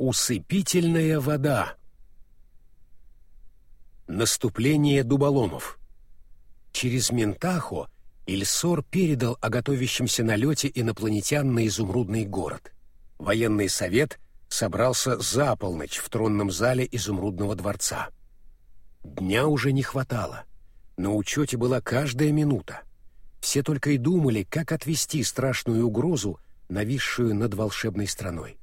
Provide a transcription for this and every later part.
Усыпительная вода. Наступление дуболомов. Через Ментахо Ильсор передал о готовящемся налете инопланетян на изумрудный город. Военный совет собрался за полночь в тронном зале изумрудного дворца. Дня уже не хватало. На учете была каждая минута. Все только и думали, как отвести страшную угрозу, нависшую над волшебной страной.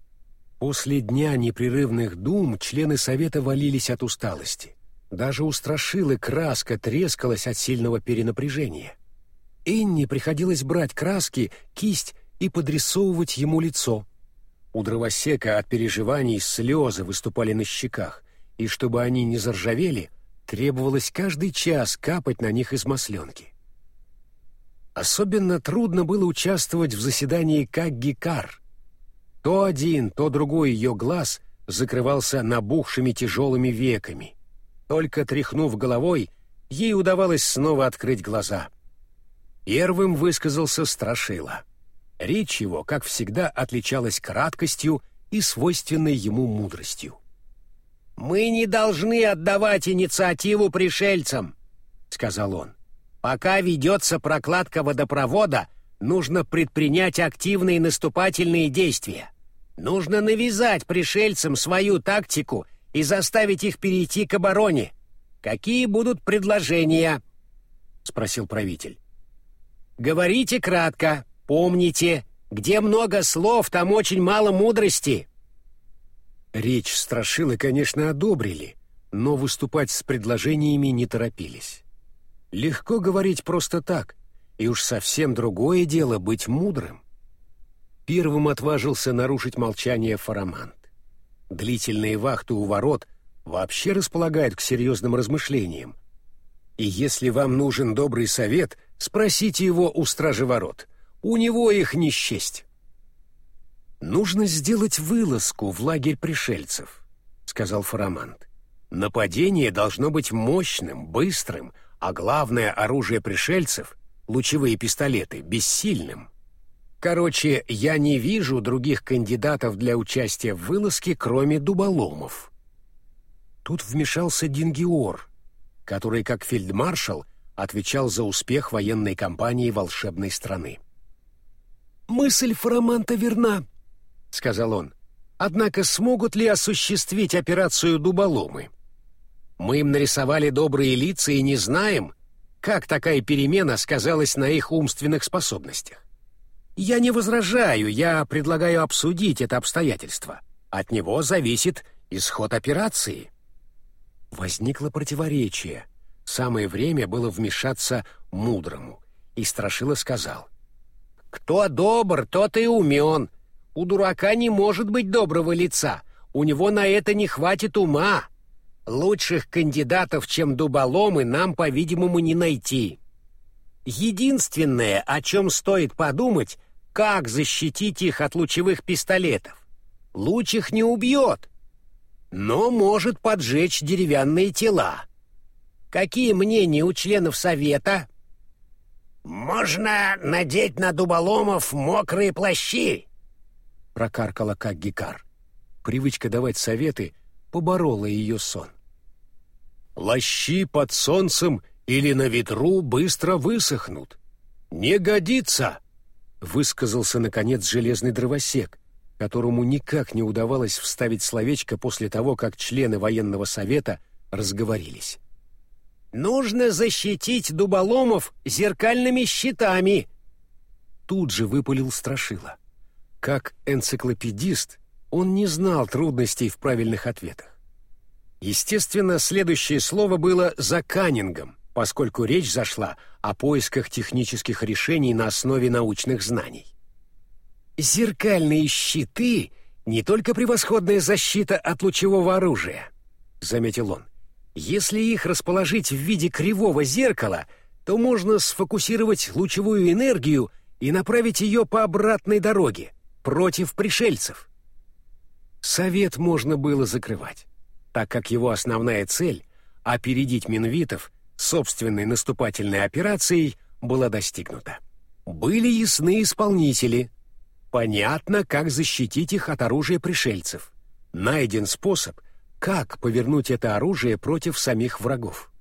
После дня непрерывных дум члены совета валились от усталости. Даже у страшилы краска трескалась от сильного перенапряжения. Энни приходилось брать краски, кисть и подрисовывать ему лицо. У дровосека от переживаний слезы выступали на щеках, и чтобы они не заржавели, требовалось каждый час капать на них из масленки. Особенно трудно было участвовать в заседании Каггикар. То один, то другой ее глаз закрывался набухшими тяжелыми веками. Только тряхнув головой, ей удавалось снова открыть глаза. Первым высказался Страшила. Речь его, как всегда, отличалась краткостью и свойственной ему мудростью. «Мы не должны отдавать инициативу пришельцам», — сказал он. «Пока ведется прокладка водопровода, нужно предпринять активные наступательные действия. Нужно навязать пришельцам свою тактику и заставить их перейти к обороне. Какие будут предложения?» — спросил правитель. «Говорите кратко, помните, где много слов, там очень мало мудрости». Речь Страшилы, конечно, одобрили, но выступать с предложениями не торопились. Легко говорить просто так, и уж совсем другое дело быть мудрым. Первым отважился нарушить молчание Фарамант. Длительные вахты у ворот вообще располагают к серьезным размышлениям. И если вам нужен добрый совет, спросите его у стражи ворот. У него их не счесть. «Нужно сделать вылазку в лагерь пришельцев», — сказал Фарамант. «Нападение должно быть мощным, быстрым, а главное оружие пришельцев — лучевые пистолеты — бессильным. Короче, я не вижу других кандидатов для участия в вылазке, кроме дуболомов». Тут вмешался Дингиор, который, как фельдмаршал, отвечал за успех военной кампании волшебной страны. «Мысль Фараманта верна», — сказал он. «Однако смогут ли осуществить операцию дуболомы? Мы им нарисовали добрые лица и не знаем, как такая перемена сказалась на их умственных способностях. Я не возражаю, я предлагаю обсудить это обстоятельство. От него зависит исход операции». Возникло противоречие. Самое время было вмешаться мудрому. И Страшила сказал. «Кто добр, тот и умен. У дурака не может быть доброго лица, у него на это не хватит ума. Лучших кандидатов, чем дуболомы, нам, по-видимому, не найти. Единственное, о чем стоит подумать, как защитить их от лучевых пистолетов. Луч их не убьет, но может поджечь деревянные тела. Какие мнения у членов совета? «Можно надеть на дуболомов мокрые плащи», прокаркала как гикар. Привычка давать советы поборола ее сон. «Лощи под солнцем или на ветру быстро высохнут. Не годится!» — высказался, наконец, железный дровосек, которому никак не удавалось вставить словечко после того, как члены военного совета разговорились. «Нужно защитить дуболомов зеркальными щитами!» Тут же выпалил Страшила. Как энциклопедист, он не знал трудностей в правильных ответах. Естественно, следующее слово было «за Каннингом», поскольку речь зашла о поисках технических решений на основе научных знаний. «Зеркальные щиты — не только превосходная защита от лучевого оружия», — заметил он. «Если их расположить в виде кривого зеркала, то можно сфокусировать лучевую энергию и направить ее по обратной дороге, против пришельцев. Совет можно было закрывать, так как его основная цель — опередить минвитов собственной наступательной операцией была достигнута. Были ясны исполнители. Понятно, как защитить их от оружия пришельцев. найден способ, как повернуть это оружие против самих врагов.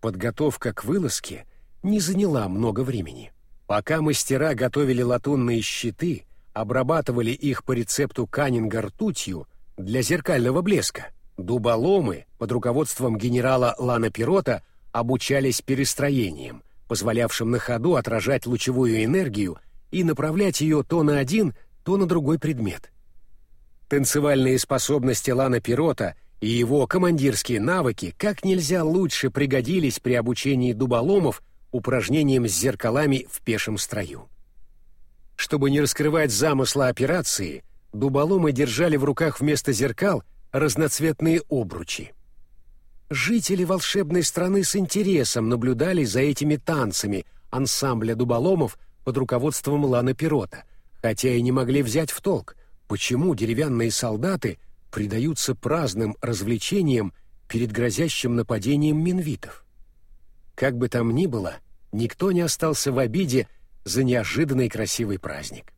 Подготовка к вылазке не заняла много времени. Пока мастера готовили латунные щиты, обрабатывали их по рецепту Каннинга ртутью для зеркального блеска, дуболомы под руководством генерала Лана Пирота обучались перестроениям, позволявшим на ходу отражать лучевую энергию и направлять ее то на один, то на другой предмет. Танцевальные способности Лана Пирота и его командирские навыки как нельзя лучше пригодились при обучении дуболомов упражнениям с зеркалами в пешем строю. Чтобы не раскрывать замысла операции, дуболомы держали в руках вместо зеркал разноцветные обручи. Жители волшебной страны с интересом наблюдали за этими танцами ансамбля дуболомов под руководством Лана Пирота, хотя и не могли взять в толк, почему деревянные солдаты предаются праздным развлечениям перед грозящим нападением минвитов. Как бы там ни было, никто не остался в обиде за неожиданный красивый праздник.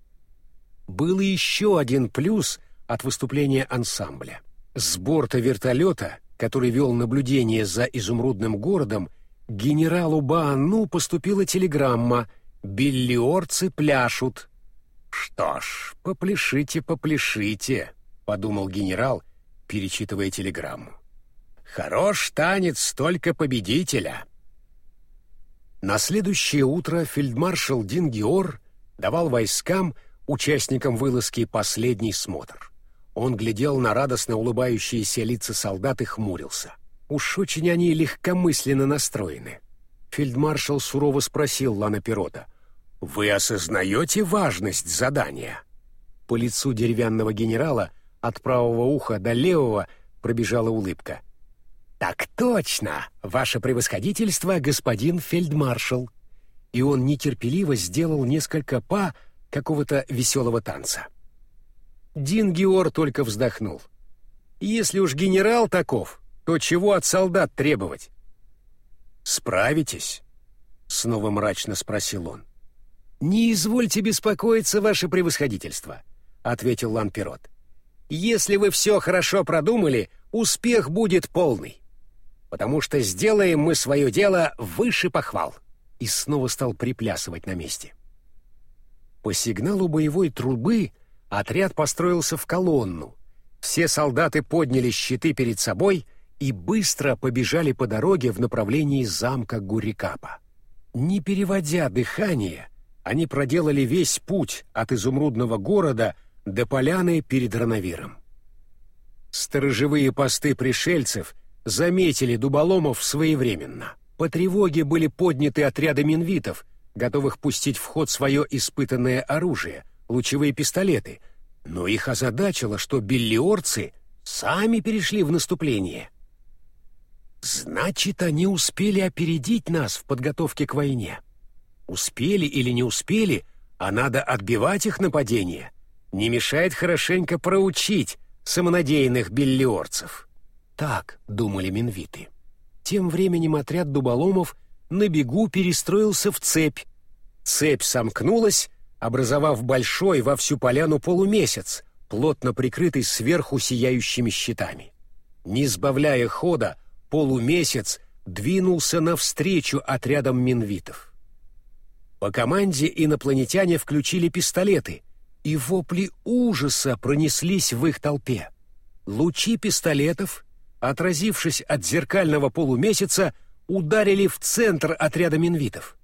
Был еще один плюс от выступления ансамбля. С борта вертолета, который вел наблюдение за изумрудным городом, генералу Баану поступила телеграмма «Биллиорцы пляшут». «Что ж, попляшите, попляшите», — подумал генерал, перечитывая телеграмму. «Хорош танец только победителя». На следующее утро фельдмаршал Дин Геор давал войскам, участникам вылазки, последний смотр. Он глядел на радостно улыбающиеся лица солдат и хмурился. Уж очень они легкомысленно настроены. Фельдмаршал сурово спросил Лана Пирота. «Вы осознаете важность задания?» По лицу деревянного генерала от правого уха до левого пробежала улыбка. «Так точно, ваше превосходительство, господин фельдмаршал!» И он нетерпеливо сделал несколько па какого-то веселого танца. Дин Геор только вздохнул. «Если уж генерал таков, то чего от солдат требовать?» «Справитесь?» — снова мрачно спросил он. «Не извольте беспокоиться, ваше превосходительство», — ответил Ланпирот. «Если вы все хорошо продумали, успех будет полный потому что сделаем мы свое дело выше похвал». И снова стал приплясывать на месте. По сигналу боевой трубы отряд построился в колонну. Все солдаты подняли щиты перед собой и быстро побежали по дороге в направлении замка Гурикапа. Не переводя дыхание, они проделали весь путь от изумрудного города до поляны перед Рановиром. Сторожевые посты пришельцев — заметили дуболомов своевременно. По тревоге были подняты отряды минвитов, готовых пустить в ход свое испытанное оружие, лучевые пистолеты, но их озадачило, что биллиорцы сами перешли в наступление. Значит, они успели опередить нас в подготовке к войне. Успели или не успели, а надо отбивать их нападение. Не мешает хорошенько проучить самонадеянных биллиорцев. Так думали минвиты. Тем временем отряд дуболомов на бегу перестроился в цепь. Цепь сомкнулась, образовав большой во всю поляну полумесяц, плотно прикрытый сверху сияющими щитами. Не сбавляя хода, полумесяц двинулся навстречу отрядам минвитов. По команде инопланетяне включили пистолеты, и вопли ужаса пронеслись в их толпе. Лучи пистолетов отразившись от зеркального полумесяца, ударили в центр отряда минвитов.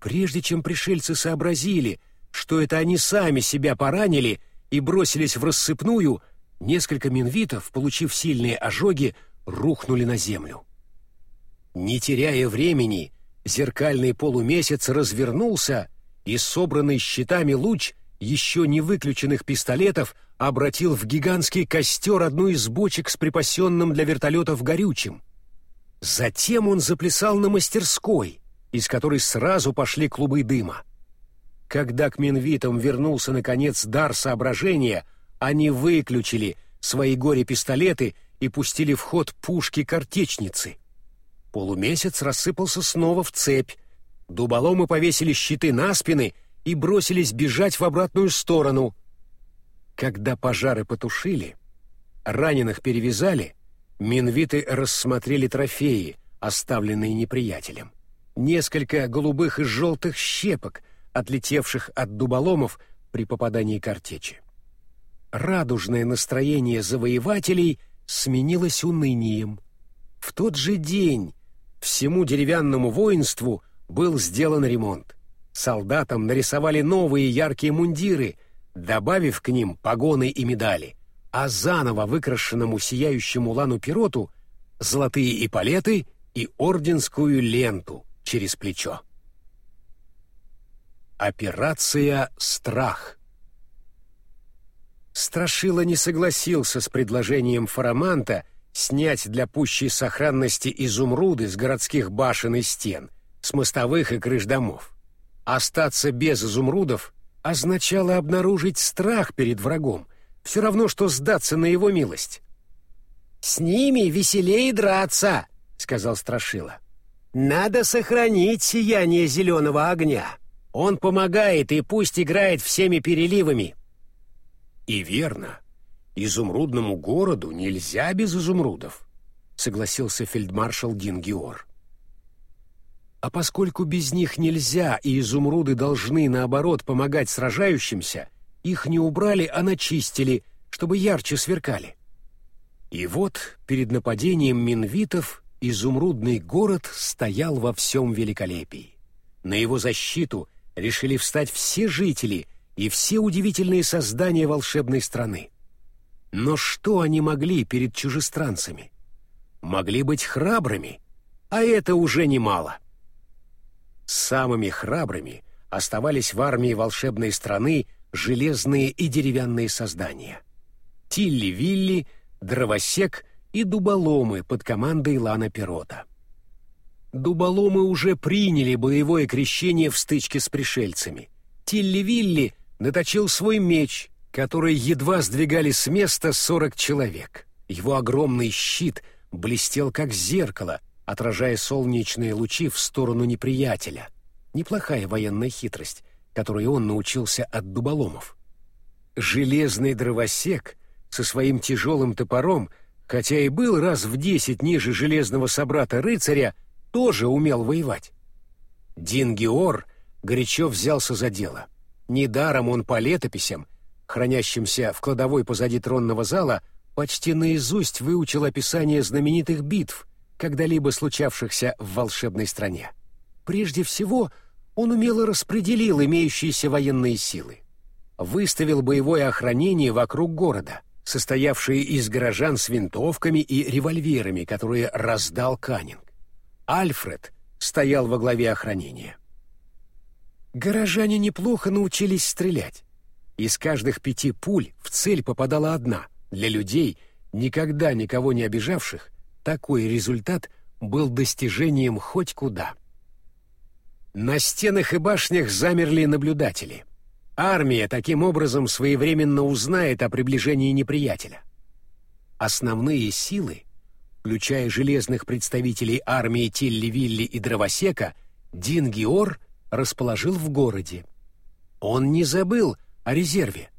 Прежде чем пришельцы сообразили, что это они сами себя поранили и бросились в рассыпную, несколько минвитов, получив сильные ожоги, рухнули на землю. Не теряя времени, зеркальный полумесяц развернулся, и собранный щитами луч еще не выключенных пистолетов обратил в гигантский костер одну из бочек с припасенным для вертолетов горючим. Затем он заплясал на мастерской, из которой сразу пошли клубы дыма. Когда к Минвитам вернулся, наконец, дар соображения, они выключили свои горе-пистолеты и пустили в ход пушки-картечницы. Полумесяц рассыпался снова в цепь, дуболомы повесили щиты на спины и бросились бежать в обратную сторону — когда пожары потушили, раненых перевязали, минвиты рассмотрели трофеи, оставленные неприятелем. Несколько голубых и желтых щепок, отлетевших от дуболомов при попадании картечи. Радужное настроение завоевателей сменилось унынием. В тот же день всему деревянному воинству был сделан ремонт. Солдатам нарисовали новые яркие мундиры, добавив к ним погоны и медали, а заново выкрашенному сияющему лану пироту золотые эполеты и орденскую ленту через плечо. Операция «Страх» Страшила не согласился с предложением Фараманта снять для пущей сохранности изумруды с городских башен и стен, с мостовых и крыш домов. Остаться без изумрудов означало обнаружить страх перед врагом, все равно, что сдаться на его милость. «С ними веселее драться», — сказал Страшила. «Надо сохранить сияние зеленого огня. Он помогает и пусть играет всеми переливами». И верно. Изумрудному городу нельзя без изумрудов, согласился фельдмаршал Дингиор. А поскольку без них нельзя, и изумруды должны, наоборот, помогать сражающимся, их не убрали, а начистили, чтобы ярче сверкали. И вот перед нападением минвитов изумрудный город стоял во всем великолепии. На его защиту решили встать все жители и все удивительные создания волшебной страны. Но что они могли перед чужестранцами? Могли быть храбрыми, а это уже немало. Самыми храбрыми оставались в армии волшебной страны железные и деревянные создания. Тилли-Вилли, Дровосек и Дуболомы под командой Лана Пирота. Дуболомы уже приняли боевое крещение в стычке с пришельцами. Тилли-Вилли наточил свой меч, который едва сдвигали с места сорок человек. Его огромный щит блестел как зеркало, отражая солнечные лучи в сторону неприятеля. Неплохая военная хитрость, которой он научился от дуболомов. Железный дровосек со своим тяжелым топором, хотя и был раз в десять ниже железного собрата-рыцаря, тоже умел воевать. Дингиор горячо взялся за дело — Недаром он по летописям, хранящимся в кладовой позади тронного зала, почти наизусть выучил описание знаменитых битв, когда-либо случавшихся в волшебной стране. Прежде всего, он умело распределил имеющиеся военные силы. Выставил боевое охранение вокруг города, состоявшее из горожан с винтовками и револьверами, которые раздал Каннинг. Альфред стоял во главе охранения. Горожане неплохо научились стрелять. Из каждых пяти пуль в цель попадала одна. Для людей, никогда никого не обижавших, такой результат был достижением хоть куда. На стенах и башнях замерли наблюдатели. Армия таким образом своевременно узнает о приближении неприятеля. Основные силы, включая железных представителей армии Тилли-Вилли и Дровосека, Дингиор расположил в городе. Он не забыл о резерве.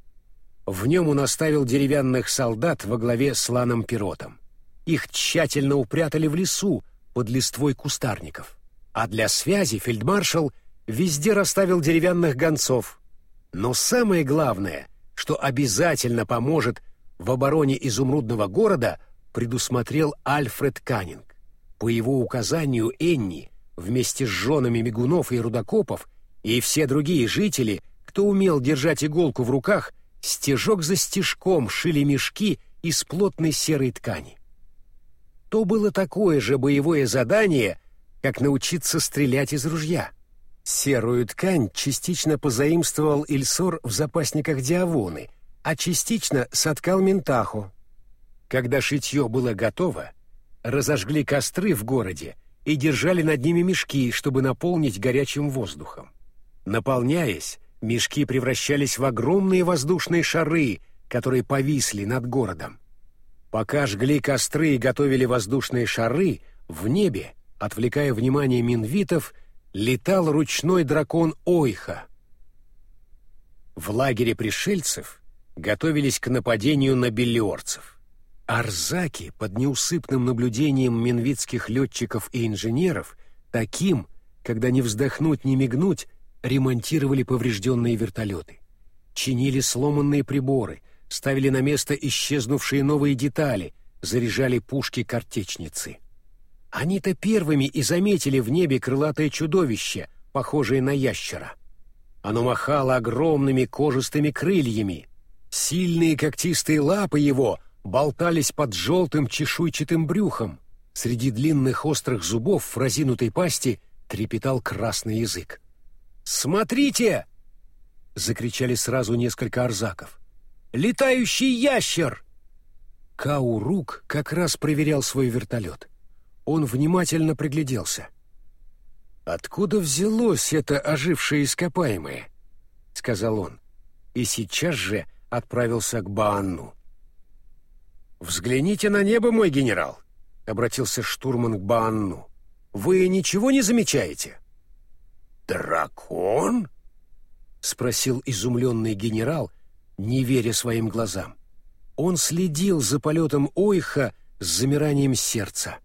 В нем он оставил деревянных солдат во главе с Ланом Пиротом. Их тщательно упрятали в лесу под листвой кустарников. А для связи фельдмаршал везде расставил деревянных гонцов. Но самое главное, что обязательно поможет в обороне изумрудного города, предусмотрел Альфред Каннинг. По его указанию Энни вместе с женами мигунов и рудокопов и все другие жители, кто умел держать иголку в руках, стежок за стежком шили мешки из плотной серой ткани. То было такое же боевое задание, как научиться стрелять из ружья. Серую ткань частично позаимствовал Ильсор в запасниках Диавоны, а частично соткал Ментаху. Когда шитье было готово, разожгли костры в городе и держали над ними мешки, чтобы наполнить горячим воздухом. Наполняясь, мешки превращались в огромные воздушные шары, которые повисли над городом. Пока жгли костры и готовили воздушные шары, в небе, отвлекая внимание минвитов, летал ручной дракон Ойха. В лагере пришельцев готовились к нападению на белиорцев. Арзаки под неусыпным наблюдением минвитских летчиков и инженеров таким, когда не вздохнуть, не мигнуть, ремонтировали поврежденные вертолеты. Чинили сломанные приборы, ставили на место исчезнувшие новые детали, заряжали пушки-картечницы. Они-то первыми и заметили в небе крылатое чудовище, похожее на ящера. Оно махало огромными кожистыми крыльями. Сильные когтистые лапы его болтались под желтым чешуйчатым брюхом. Среди длинных острых зубов в разинутой пасти трепетал красный язык. «Смотрите!» — закричали сразу несколько арзаков. «Летающий ящер!» Каурук как раз проверял свой вертолет. Он внимательно пригляделся. «Откуда взялось это ожившее ископаемое?» — сказал он, и сейчас же отправился к Баанну. «Взгляните на небо, мой генерал!» — обратился штурман к Баанну. «Вы ничего не замечаете?» «Дракон?» — спросил изумленный генерал, не веря своим глазам. Он следил за полетом Ойха с замиранием сердца.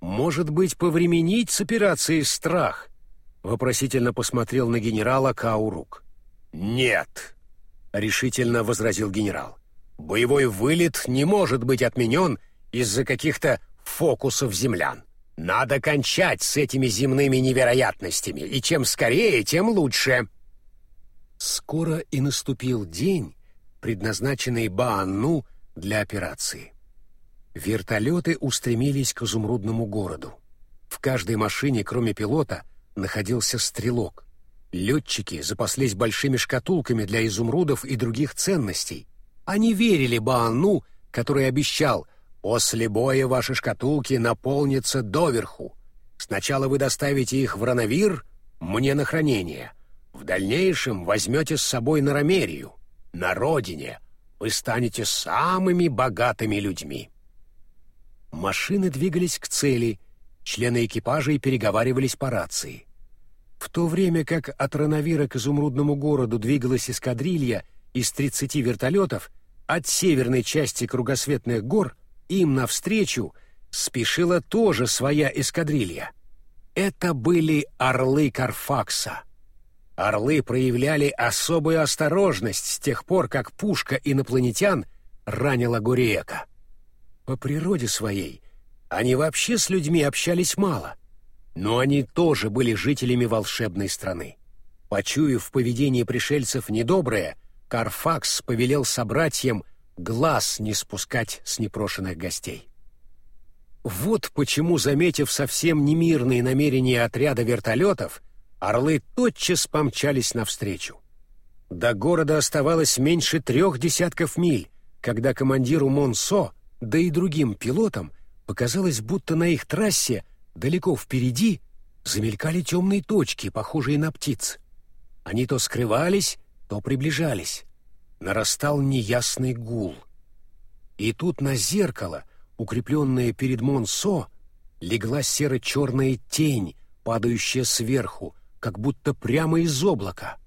«Может быть, повременить с операцией «Страх»?» — вопросительно посмотрел на генерала Каурук. «Нет», — решительно возразил генерал. «Боевой вылет не может быть отменен из-за каких-то фокусов землян. Надо кончать с этими земными невероятностями, и чем скорее, тем лучше». Скоро и наступил день, предназначенный Баанну для операции. Вертолеты устремились к изумрудному городу. В каждой машине, кроме пилота, находился стрелок. Летчики запаслись большими шкатулками для изумрудов и других ценностей. Они верили Баану, который обещал «После боя ваши шкатулки наполнятся доверху. Сначала вы доставите их в Рановир, мне на хранение. В дальнейшем возьмете с собой на Ромерию. На родине вы станете самыми богатыми людьми». Машины двигались к цели, члены экипажей переговаривались по рации. В то время как от Рановира к изумрудному городу двигалась эскадрилья из 30 вертолетов, от северной части кругосветных гор им навстречу спешила тоже своя эскадрилья. Это были орлы Карфакса. Орлы проявляли особую осторожность с тех пор, как пушка инопланетян ранила Гуриека. По природе своей они вообще с людьми общались мало, но они тоже были жителями волшебной страны. Почуяв в поведении пришельцев недоброе, Карфакс повелел собратьям глаз не спускать с непрошенных гостей. Вот почему, заметив совсем немирные намерения отряда вертолетов, орлы тотчас помчались навстречу. До города оставалось меньше трех десятков миль, когда командиру Монсо да и другим пилотам показалось, будто на их трассе далеко впереди замелькали темные точки, похожие на птиц. Они то скрывались, то приближались. Нарастал неясный гул. И тут на зеркало, укрепленное перед Монсо, легла серо-черная тень, падающая сверху, как будто прямо из облака.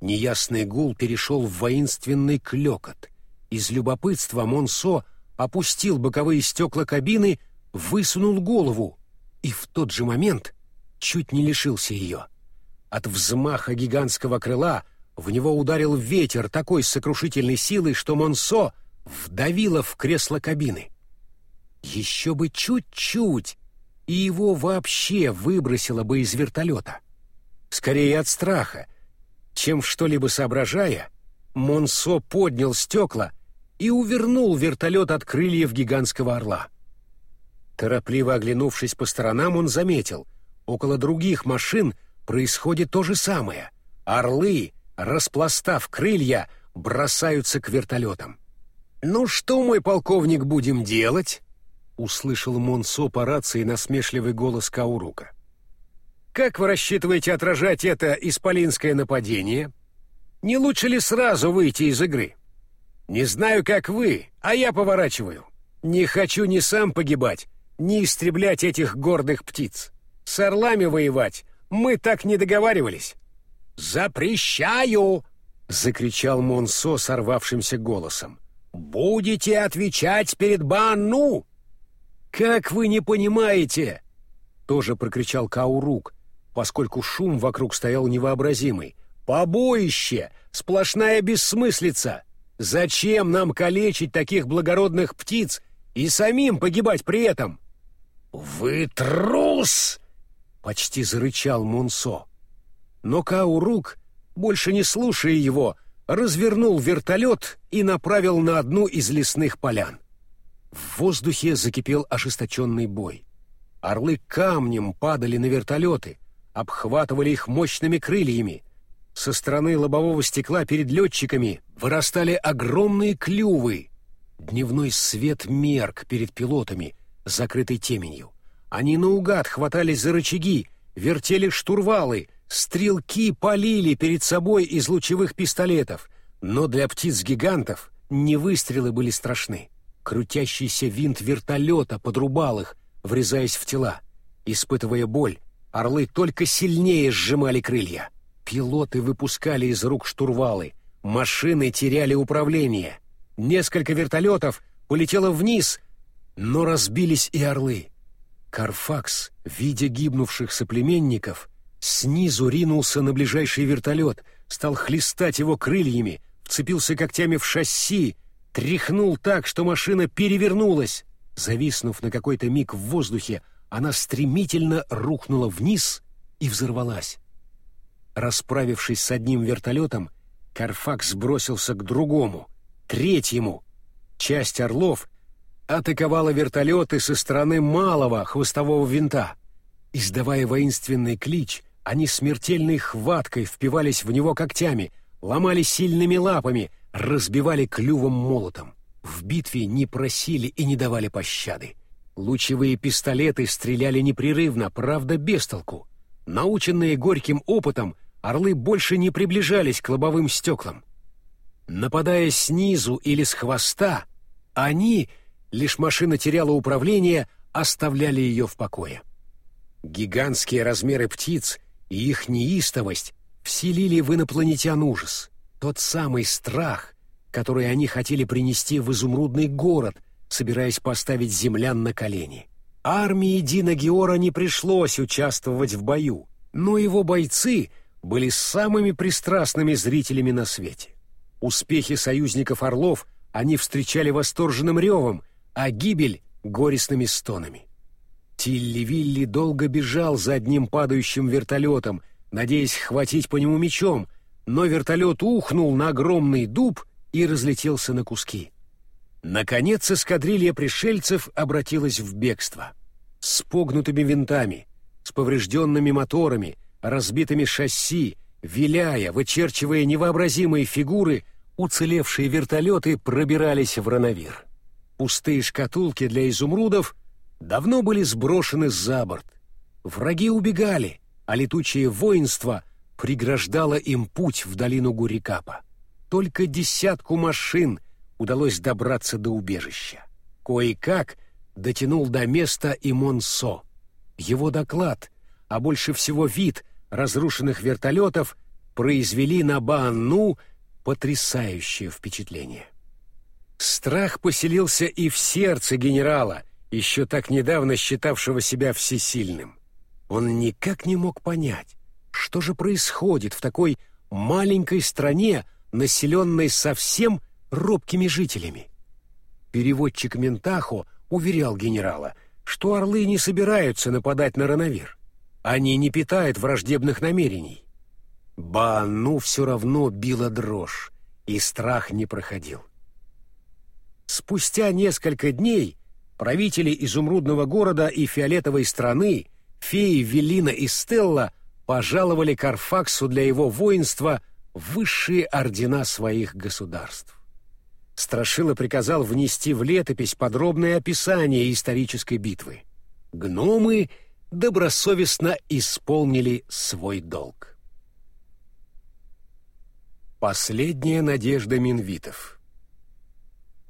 Неясный гул перешел в воинственный клекот. Из любопытства Монсо — опустил боковые стекла кабины, высунул голову и в тот же момент чуть не лишился ее. От взмаха гигантского крыла в него ударил ветер такой сокрушительной силой, что Монсо вдавило в кресло кабины. Еще бы чуть-чуть, и его вообще выбросило бы из вертолета. Скорее от страха, чем что-либо соображая, Монсо поднял стекла и увернул вертолет от крыльев гигантского орла. Торопливо оглянувшись по сторонам, он заметил, около других машин происходит то же самое. Орлы, распластав крылья, бросаются к вертолетам. «Ну что, мой полковник, будем делать?» — услышал Монсо по рации насмешливый голос Каурука. «Как вы рассчитываете отражать это исполинское нападение? Не лучше ли сразу выйти из игры?» Не знаю, как вы, а я поворачиваю. Не хочу ни сам погибать, ни истреблять этих гордых птиц. С орлами воевать мы так не договаривались. Запрещаю! закричал Монсо сорвавшимся голосом. будете отвечать перед Банну!» «Как вы не понимаете?» — тоже прокричал Каурук, поскольку шум вокруг стоял невообразимый. «Побоище! Сплошная бессмыслица! Зачем нам калечить таких благородных птиц и самим погибать при этом?» «Вы трус!» — почти зарычал Мунсо. Но Каурук, больше не слушая его, развернул вертолет и направил на одну из лесных полян. В воздухе закипел ожесточенный бой. Орлы камнем падали на вертолеты, обхватывали их мощными крыльями. Со стороны лобового стекла перед летчиками вырастали огромные клювы. Дневной свет мерк перед пилотами, закрытой теменью. Они наугад хватались за рычаги, вертели штурвалы, стрелки полили перед собой из лучевых пистолетов, но для птиц-гигантов не выстрелы были страшны. Крутящийся винт вертолета подрубал их, врезаясь в тела. Испытывая боль, орлы только сильнее сжимали крылья. Пилоты выпускали из рук штурвалы, машины теряли управление. Несколько вертолетов полетело вниз, но разбились и орлы. Карфакс, видя гибнувших соплеменников, снизу ринулся на ближайший вертолет, стал хлестать его крыльями, вцепился когтями в шасси, тряхнул так, что машина перевернулась. Зависнув на какой-то миг в воздухе, она стремительно рухнула вниз и взорвалась. Расправившись с одним вертолетом, Карфакс бросился к другому, третьему. Часть орлов атаковала вертолеты со стороны малого хвостового винта. Издавая воинственный клич, они смертельной хваткой впивались в него когтями, ломали сильными лапами, разбивали клювом молотом. В битве не просили и не давали пощады. Лучевые пистолеты стреляли непрерывно, правда, без толку. Наученные горьким опытом, орлы больше не приближались к лобовым стеклам. Нападая снизу или с хвоста, они, лишь машина теряла управление, оставляли ее в покое. Гигантские размеры птиц и их неистовость вселили в инопланетян ужас. Тот самый страх, который они хотели принести в изумрудный город, собираясь поставить землян на колени. Армии Дина Геора не пришлось участвовать в бою, но его бойцы были самыми пристрастными зрителями на свете. Успехи союзников Орлов они встречали восторженным ревом, а гибель — горестными стонами. Тилли-Вилли долго бежал за одним падающим вертолетом, надеясь хватить по нему мечом — но вертолет ухнул на огромный дуб и разлетелся на куски. Наконец эскадрилья пришельцев обратилась в бегство. С погнутыми винтами, с поврежденными моторами, разбитыми шасси, виляя, вычерчивая невообразимые фигуры, уцелевшие вертолеты пробирались в Рановир. Пустые шкатулки для изумрудов давно были сброшены за борт. Враги убегали, а летучее воинство преграждала им путь в долину Гурикапа. Только десятку машин удалось добраться до убежища. Кое-как дотянул до места и Монсо. Его доклад, а больше всего вид разрушенных вертолетов, произвели на Баанну потрясающее впечатление. Страх поселился и в сердце генерала, еще так недавно считавшего себя всесильным. Он никак не мог понять, что же происходит в такой маленькой стране, населенной совсем робкими жителями? Переводчик Ментахо уверял генерала, что орлы не собираются нападать на Рановир. Они не питают враждебных намерений. Баану все равно била дрожь, и страх не проходил. Спустя несколько дней правители изумрудного города и фиолетовой страны, феи Велина и Стелла, пожаловали Карфаксу для его воинства высшие ордена своих государств. Страшила приказал внести в летопись подробное описание исторической битвы. Гномы добросовестно исполнили свой долг. Последняя надежда Минвитов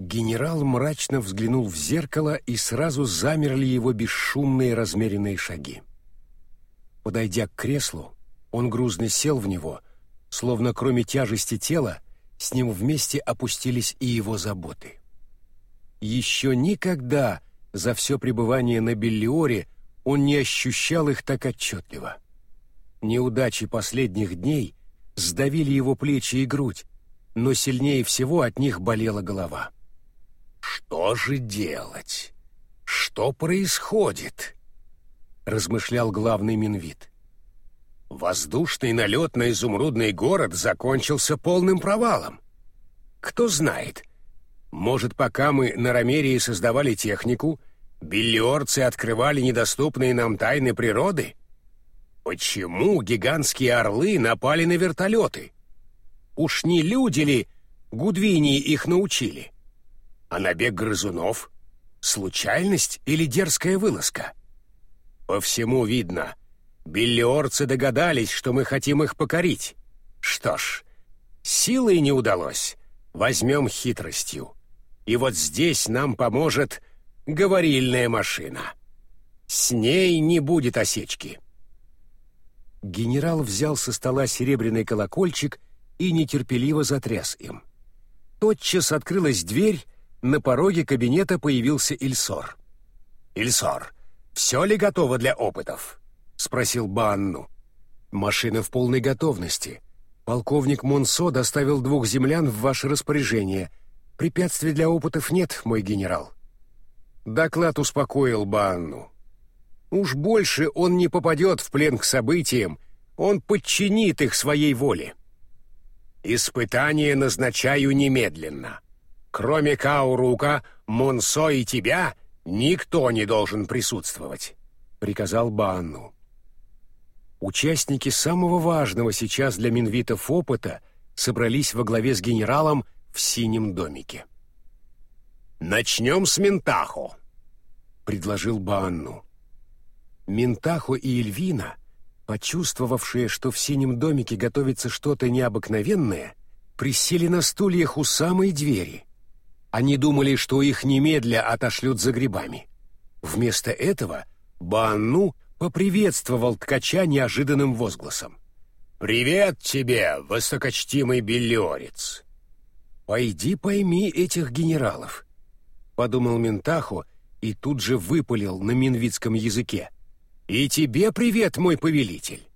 Генерал мрачно взглянул в зеркало, и сразу замерли его бесшумные размеренные шаги. Подойдя к креслу, он грузно сел в него, словно кроме тяжести тела, с ним вместе опустились и его заботы. Еще никогда за все пребывание на Беллиоре он не ощущал их так отчетливо. Неудачи последних дней сдавили его плечи и грудь, но сильнее всего от них болела голова. «Что же делать? Что происходит?» — размышлял главный Минвит. Воздушный налет на изумрудный город закончился полным провалом. Кто знает, может, пока мы на Ромерии создавали технику, биллиорцы открывали недоступные нам тайны природы? Почему гигантские орлы напали на вертолеты? Уж не люди ли Гудвинии их научили? А набег грызунов — случайность или дерзкая вылазка? По всему видно, биллиорцы догадались, что мы хотим их покорить. Что ж, силой не удалось, возьмем хитростью. И вот здесь нам поможет говорильная машина. С ней не будет осечки. Генерал взял со стола серебряный колокольчик и нетерпеливо затряс им. Тотчас открылась дверь, на пороге кабинета появился Ильсор. «Ильсор, все ли готово для опытов?» — спросил Банну. «Машина в полной готовности. Полковник Монсо доставил двух землян в ваше распоряжение. Препятствий для опытов нет, мой генерал». Доклад успокоил Банну. Уж больше он не попадет в плен к событиям, он подчинит их своей воле. «Испытание назначаю немедленно. Кроме Каурука, Монсо и тебя никто не должен присутствовать», — приказал Банну. Участники самого важного сейчас для минвитов опыта собрались во главе с генералом в синем домике. «Начнем с Ментахо», — предложил Банну. Ментахо и Эльвина, почувствовавшие, что в синем домике готовится что-то необыкновенное, присели на стульях у самой двери. Они думали, что их немедля отошлют за грибами. Вместо этого Банну поприветствовал ткача неожиданным возгласом. «Привет тебе, высокочтимый биллиорец!» «Пойди пойми этих генералов», — подумал Ментахо и тут же выпалил на минвитском языке. «И тебе привет, мой повелитель!»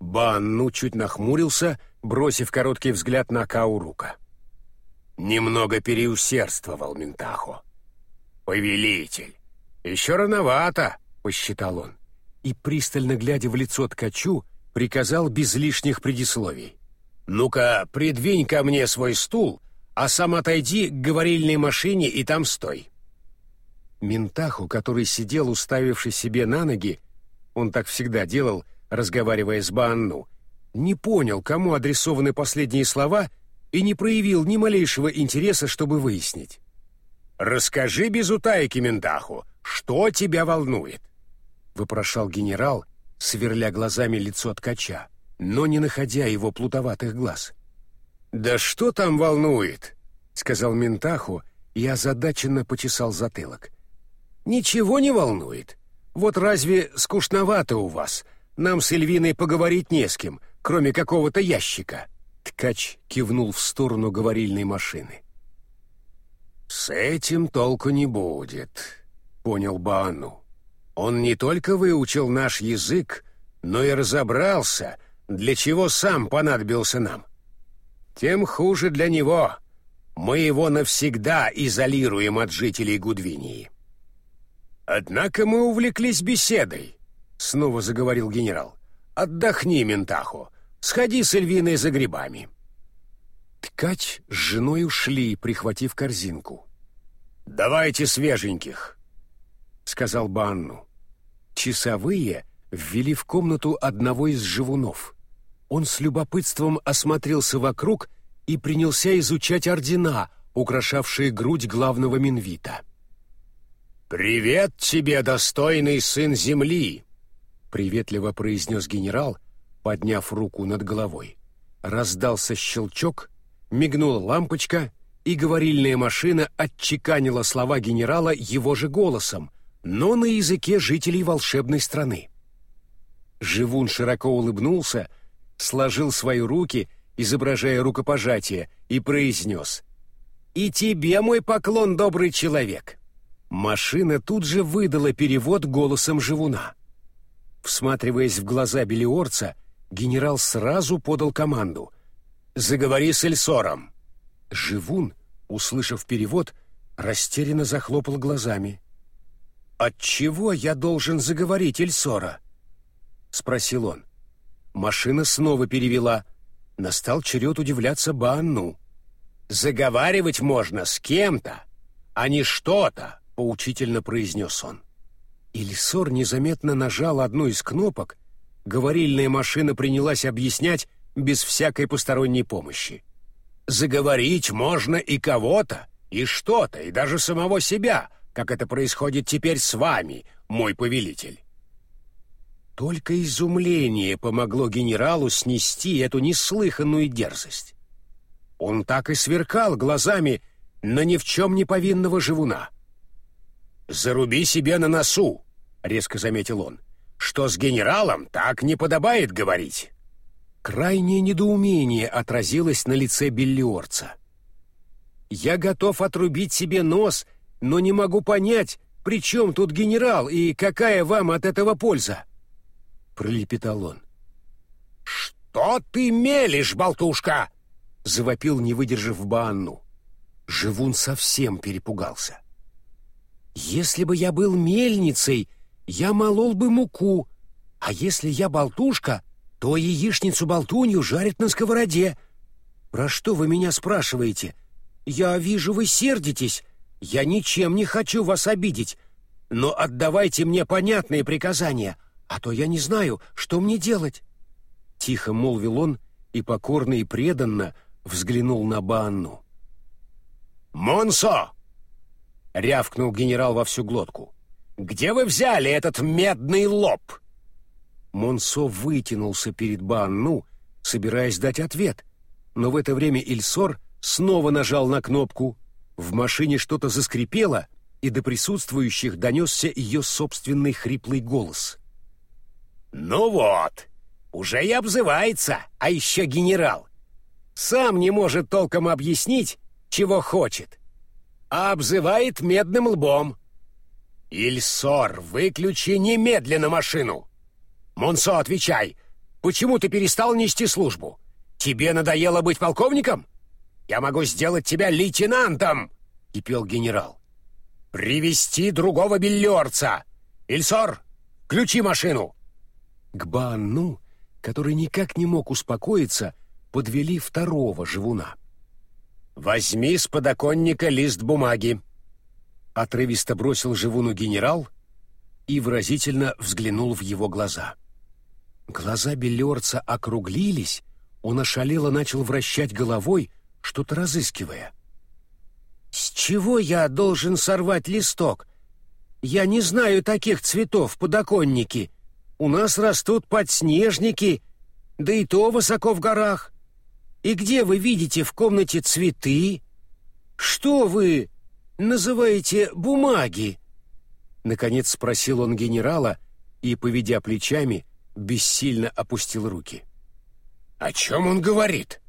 Банну чуть нахмурился, бросив короткий взгляд на Каурука. «Немного переусердствовал Ментахо. Повелитель, еще рановато!» — посчитал он. И, пристально глядя в лицо ткачу, приказал без лишних предисловий. «Ну-ка, придвинь ко мне свой стул, а сам отойди к говорильной машине и там стой». Ментаху, который сидел, уставившись себе на ноги, он так всегда делал, разговаривая с Банну, не понял, кому адресованы последние слова и не проявил ни малейшего интереса, чтобы выяснить. «Расскажи без утайки, Ментаху, что тебя волнует?» — вопрошал генерал, сверля глазами лицо ткача, но не находя его плутоватых глаз. «Да что там волнует?» — сказал Ментаху и озадаченно почесал затылок. «Ничего не волнует. Вот разве скучновато у вас? Нам с Эльвиной поговорить не с кем, кроме какого-то ящика». Ткач кивнул в сторону говорильной машины. «С этим толку не будет», — понял Баану. «Он не только выучил наш язык, но и разобрался, для чего сам понадобился нам. Тем хуже для него. Мы его навсегда изолируем от жителей Гудвинии». «Однако мы увлеклись беседой», — снова заговорил генерал. «Отдохни, Ментахо. Сходи с Эльвиной за грибами». Ткач с женой ушли, прихватив корзинку. «Давайте свеженьких», — сказал Банну. Часовые ввели в комнату одного из живунов. Он с любопытством осмотрелся вокруг и принялся изучать ордена, украшавшие грудь главного Минвита. «Привет тебе, достойный сын земли!» — приветливо произнес генерал, подняв руку над головой. Раздался щелчок, мигнула лампочка, и говорильная машина отчеканила слова генерала его же голосом, но на языке жителей волшебной страны. Живун широко улыбнулся, сложил свои руки изображая рукопожатие, и произнес «И тебе мой поклон, добрый человек!» Машина тут же выдала перевод голосом живуна. Всматриваясь в глаза Белиорца, генерал сразу подал команду «Заговори с Эльсором!» Живун, услышав перевод, растерянно захлопал глазами. «От чего я должен заговорить Эльсора?» — спросил он. Машина снова перевела. Настал черед удивляться Баанну. «Заговаривать можно с кем-то, а не что-то», — поучительно произнес он. Ильсор незаметно нажал одну из кнопок, говорильная машина принялась объяснять без всякой посторонней помощи. «Заговорить можно и кого-то, и что-то, и даже самого себя, как это происходит теперь с вами, мой повелитель. Только изумление помогло генералу снести эту неслыханную дерзость. Он так и сверкал глазами на ни в чем не повинного живуна. «Заруби себе на носу», — резко заметил он, — «что с генералом так не подобает говорить». Крайнее недоумение отразилось на лице Беллиорца. «Я готов отрубить себе нос, но не могу понять, при чем тут генерал и какая вам от этого польза?» — пролепетал он. «Что ты мелешь, болтушка?» — завопил, не выдержав Баанну. Живун совсем перепугался. «Если бы я был мельницей, я молол бы муку, а если я болтушка, то яичницу-болтунью жарят на сковороде. Про что вы меня спрашиваете? Я вижу, вы сердитесь. Я ничем не хочу вас обидеть, но отдавайте мне понятные приказания, а то я не знаю, что мне делать». Тихо молвил он и покорно и преданно взглянул на Банну. «Монсо!» — рявкнул генерал во всю глотку. «Где вы взяли этот медный лоб?» Монсо вытянулся перед Банну, собираясь дать ответ, но в это время Ильсор снова нажал на кнопку. В машине что-то заскрипело, и до присутствующих донесся ее собственный хриплый голос. «Ну вот, уже и обзывается, а еще генерал. Сам не может толком объяснить, чего хочет, а обзывает медным лбом. Ильсор, выключи немедленно машину. Монсо, отвечай, почему ты перестал нести службу? Тебе надоело быть полковником? Я могу сделать тебя лейтенантом, кипел генерал. Привести другого биллиорца. Ильсор, включи машину. К Баанну, который никак не мог успокоиться, подвели второго живуна. «Возьми с подоконника лист бумаги», — отрывисто бросил живуну генерал и выразительно взглянул в его глаза. Глаза Беллерца округлились, он ошалело начал вращать головой, что-то разыскивая. «С чего я должен сорвать листок? Я не знаю таких цветов, подоконники», у нас растут подснежники, да и то высоко в горах. И где вы видите в комнате цветы? Что вы называете бумаги?» Наконец спросил он генерала и, поведя плечами, бессильно опустил руки. «О чем он говорит?»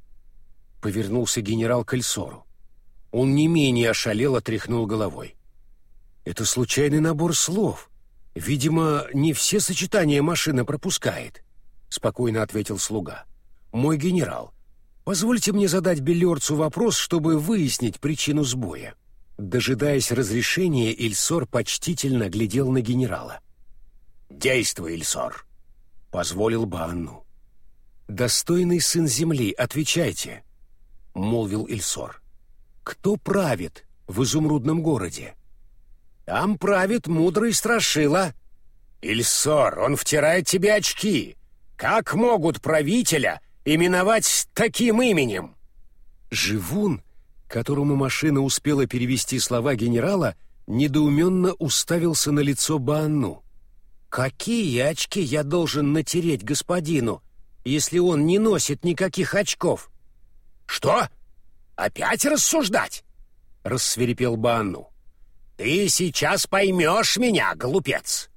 Повернулся генерал к Эльсору. Он не менее ошалело тряхнул головой. «Это случайный набор слов. «Видимо, не все сочетания машина пропускает», — спокойно ответил слуга. «Мой генерал, позвольте мне задать Беллерцу вопрос, чтобы выяснить причину сбоя». Дожидаясь разрешения, Ильсор почтительно глядел на генерала. «Действуй, Ильсор», — позволил Банну. «Достойный сын земли, отвечайте», — молвил Ильсор. «Кто правит в изумрудном городе?» Там правит мудрый страшила. Ильсор, он втирает тебе очки. Как могут правителя именовать таким именем? Живун, которому машина успела перевести слова генерала, недоуменно уставился на лицо Баанну. «Какие очки я должен натереть господину, если он не носит никаких очков?» «Что? Опять рассуждать?» — рассверепел Баанну. «Ты сейчас поймешь меня, глупец!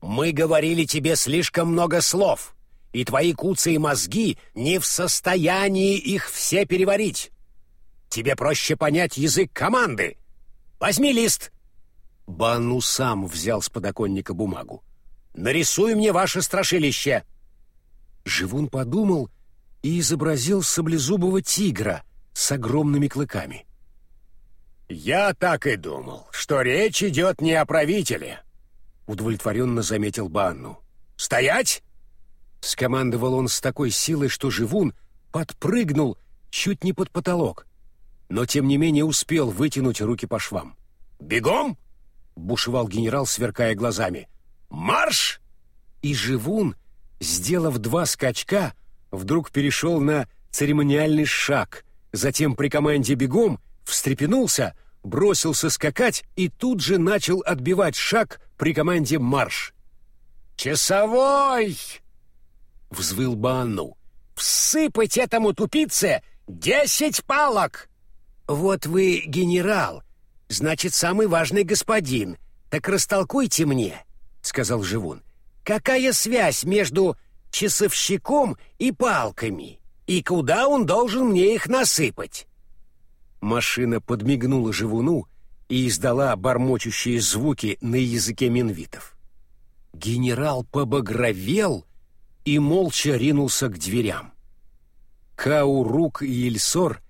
Мы говорили тебе слишком много слов, и твои куцы и мозги не в состоянии их все переварить. Тебе проще понять язык команды. Возьми лист. Бану сам взял с подоконника бумагу. Нарисуй мне ваше страшилище. Живун подумал и изобразил саблезубого тигра с огромными клыками. «Я так и думал, что речь идет не о правителе», — удовлетворенно заметил Банну. «Стоять!» — скомандовал он с такой силой, что Живун подпрыгнул чуть не под потолок, но тем не менее успел вытянуть руки по швам. «Бегом!» — бушевал генерал, сверкая глазами. «Марш!» И Живун, сделав два скачка, вдруг перешел на церемониальный шаг, затем при команде «бегом» встрепенулся, бросился скакать и тут же начал отбивать шаг при команде «Марш». «Часовой!» — взвыл Банну. «Всыпать этому тупице десять палок!» «Вот вы генерал, значит, самый важный господин. Так растолкуйте мне», — сказал Живун. «Какая связь между часовщиком и палками? И куда он должен мне их насыпать?» Машина подмигнула живуну и издала бормочущие звуки на языке минвитов. Генерал побагровел и молча ринулся к дверям. Каурук и Ильсор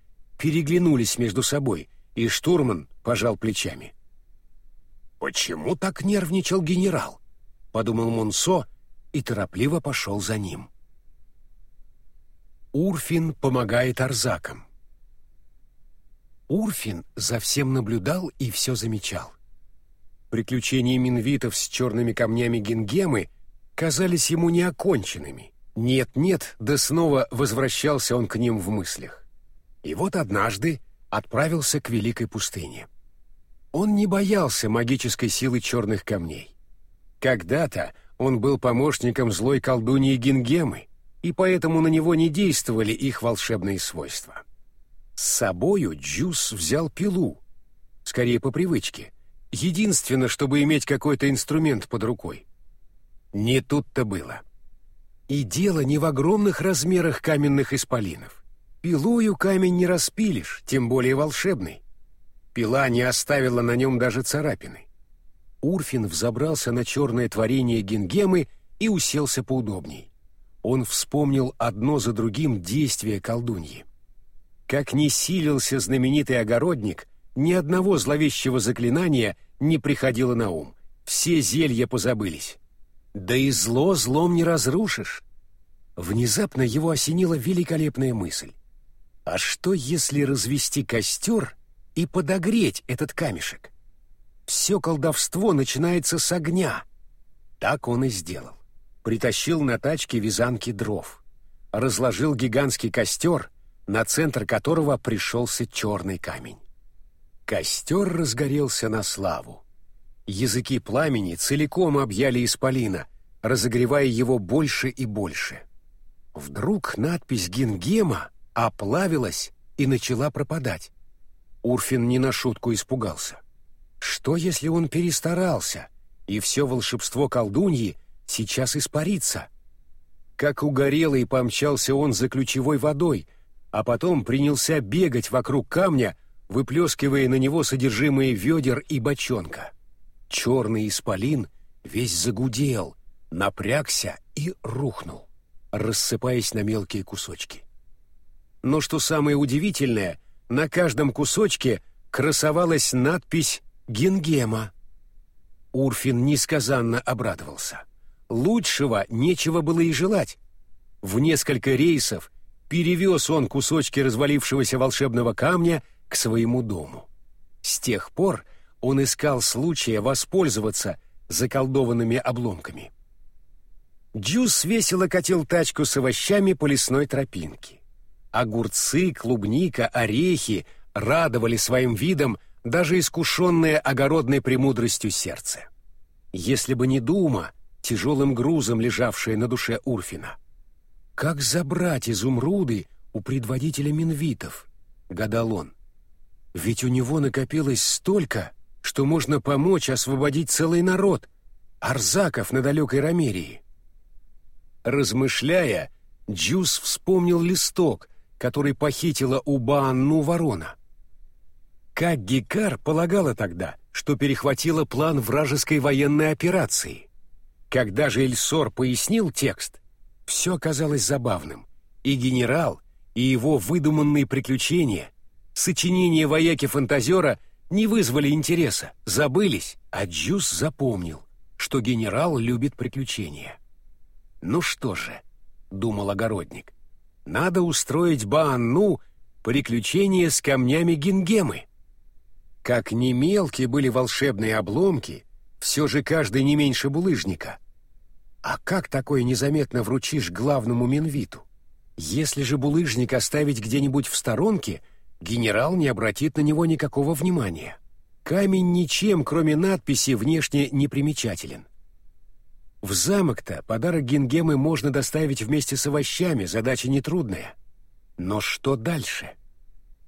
переглянулись между собой, и штурман пожал плечами. «Почему так нервничал генерал?» — подумал Монсо и торопливо пошел за ним. Урфин помогает Арзакам. Урфин за всем наблюдал и все замечал. Приключения минвитов с черными камнями Гингемы казались ему неоконченными. Нет-нет, да снова возвращался он к ним в мыслях. И вот однажды отправился к Великой пустыне. Он не боялся магической силы черных камней. Когда-то он был помощником злой колдуньи Гингемы, и поэтому на него не действовали их волшебные свойства. С собою Джус взял пилу, скорее по привычке, единственно, чтобы иметь какой-то инструмент под рукой. Не тут-то было. И дело не в огромных размерах каменных исполинов. Пилою камень не распилишь, тем более волшебный. Пила не оставила на нем даже царапины. Урфин взобрался на черное творение Гингемы и уселся поудобней. Он вспомнил одно за другим действия колдуньи. Как ни силился знаменитый огородник, ни одного зловещего заклинания не приходило на ум. Все зелья позабылись. Да и зло злом не разрушишь. Внезапно его осенила великолепная мысль. А что, если развести костер и подогреть этот камешек? Все колдовство начинается с огня. Так он и сделал. Притащил на тачке вязанки дров. Разложил гигантский костер — на центр которого пришелся черный камень. Костер разгорелся на славу. Языки пламени целиком объяли исполина, разогревая его больше и больше. Вдруг надпись «Гингема» оплавилась и начала пропадать. Урфин не на шутку испугался. Что, если он перестарался, и все волшебство колдуньи сейчас испарится? Как угорелый помчался он за ключевой водой — а потом принялся бегать вокруг камня, выплескивая на него содержимое ведер и бочонка. Черный исполин весь загудел, напрягся и рухнул, рассыпаясь на мелкие кусочки. Но что самое удивительное, на каждом кусочке красовалась надпись «Гингема». Урфин несказанно обрадовался. Лучшего нечего было и желать. В несколько рейсов перевез он кусочки развалившегося волшебного камня к своему дому. С тех пор он искал случая воспользоваться заколдованными обломками. Джус весело катил тачку с овощами по лесной тропинке. Огурцы, клубника, орехи радовали своим видом даже искушенное огородной премудростью сердце. Если бы не дума, тяжелым грузом лежавшая на душе Урфина, как забрать изумруды у предводителя минвитов? Гадал он. Ведь у него накопилось столько, что можно помочь освободить целый народ, арзаков на далекой Ромерии. Размышляя, Джус вспомнил листок, который похитила у Баанну ворона. Кагги-Карр полагала тогда, что перехватила план вражеской военной операции. Когда же Ильсор пояснил текст, все казалось забавным. И генерал, и его выдуманные приключения, сочинения вояки-фантазера не вызвали интереса, забылись, а Джус запомнил, что генерал любит приключения. «Ну что же», — думал огородник, — «надо устроить Баанну приключения с камнями Гингемы». Как не мелкие были волшебные обломки, все же каждый не меньше булыжника. А как такое незаметно вручишь главному Минвиту? Если же булыжник оставить где-нибудь в сторонке, генерал не обратит на него никакого внимания. Камень ничем, кроме надписи, внешне не примечателен. В замок-то подарок Гингемы можно доставить вместе с овощами, задача нетрудная. Но что дальше? —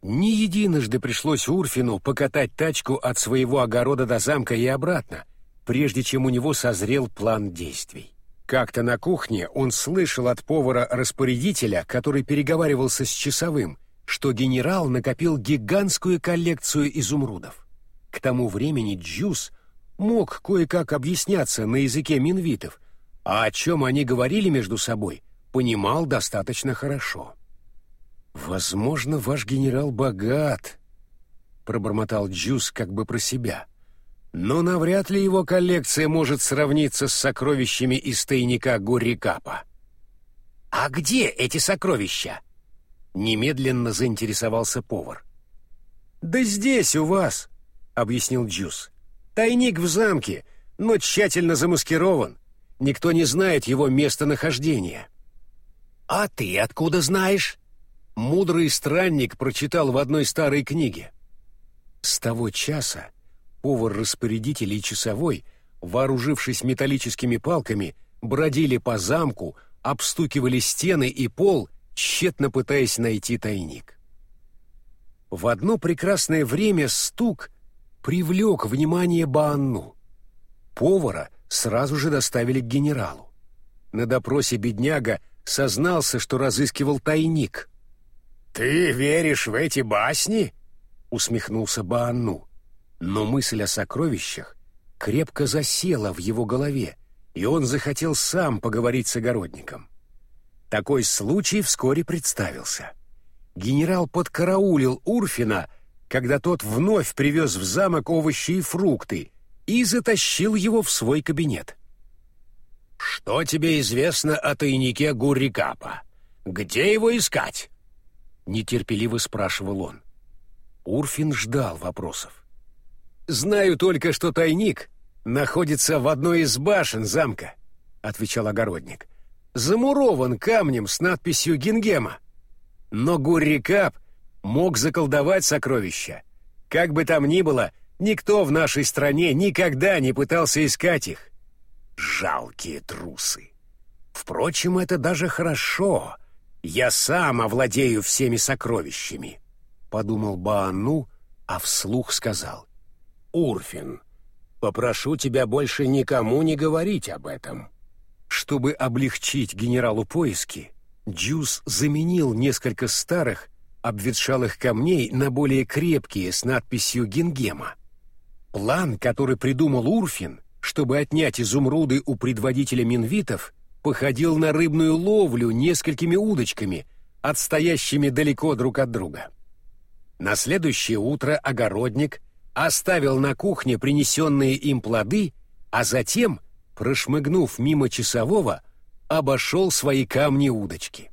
не единожды пришлось Урфину покатать тачку от своего огорода до замка и обратно, прежде чем у него созрел план действий. Как-то на кухне он слышал от повара-распорядителя, который переговаривался с часовым, что генерал накопил гигантскую коллекцию изумрудов. К тому времени Джус мог кое-как объясняться на языке менвитов, а о чем они говорили между собой, понимал достаточно хорошо. «Возможно, ваш генерал богат», — пробормотал Джус как бы про себя. «Но навряд ли его коллекция может сравниться с сокровищами из тайника Гуррикапа». «А где эти сокровища?» — немедленно заинтересовался повар. «Да здесь, у вас», — объяснил Джус. «Тайник в замке, но тщательно замаскирован. Никто не знает его местонахождения». «А ты откуда знаешь?» мудрый странник прочитал в одной старой книге. С того часа повар-распорядитель и часовой, вооружившись металлическими палками, бродили по замку, обстукивали стены и пол, тщетно пытаясь найти тайник. В одно прекрасное время стук привлек внимание Баанну. Повара сразу же доставили к генералу. На допросе бедняга сознался, что разыскивал тайник — «Ты веришь в эти басни?» — усмехнулся Баанну. Но мысль о сокровищах крепко засела в его голове, и он захотел сам поговорить с огородником. Такой случай вскоре представился. Генерал подкараулил Урфина, когда тот вновь привез в замок овощи и фрукты, и затащил его в свой кабинет. «Что тебе известно о тайнике Гуррикапа? Где его искать?» — нетерпеливо спрашивал он. Урфин ждал вопросов. «Знаю только, что тайник находится в одной из башен замка», — отвечал огородник. «Замурован камнем с надписью «Гингема». Но Гуррикап мог заколдовать сокровища. Как бы там ни было, никто в нашей стране никогда не пытался искать их. Жалкие трусы. Впрочем, это даже хорошо» «Я сам овладею всеми сокровищами», — подумал Баану, а вслух сказал. «Урфин, попрошу тебя больше никому не говорить об этом». Чтобы облегчить генералу поиски, Джус заменил несколько старых, обветшалых камней на более крепкие с надписью «Гингема». План, который придумал Урфин, чтобы отнять изумруды у предводителя минвитов, походил на рыбную ловлю несколькими удочками, отстоящими далеко друг от друга. На следующее утро огородник оставил на кухне принесенные им плоды, а затем, прошмыгнув мимо часового, обошел свои камни-удочки.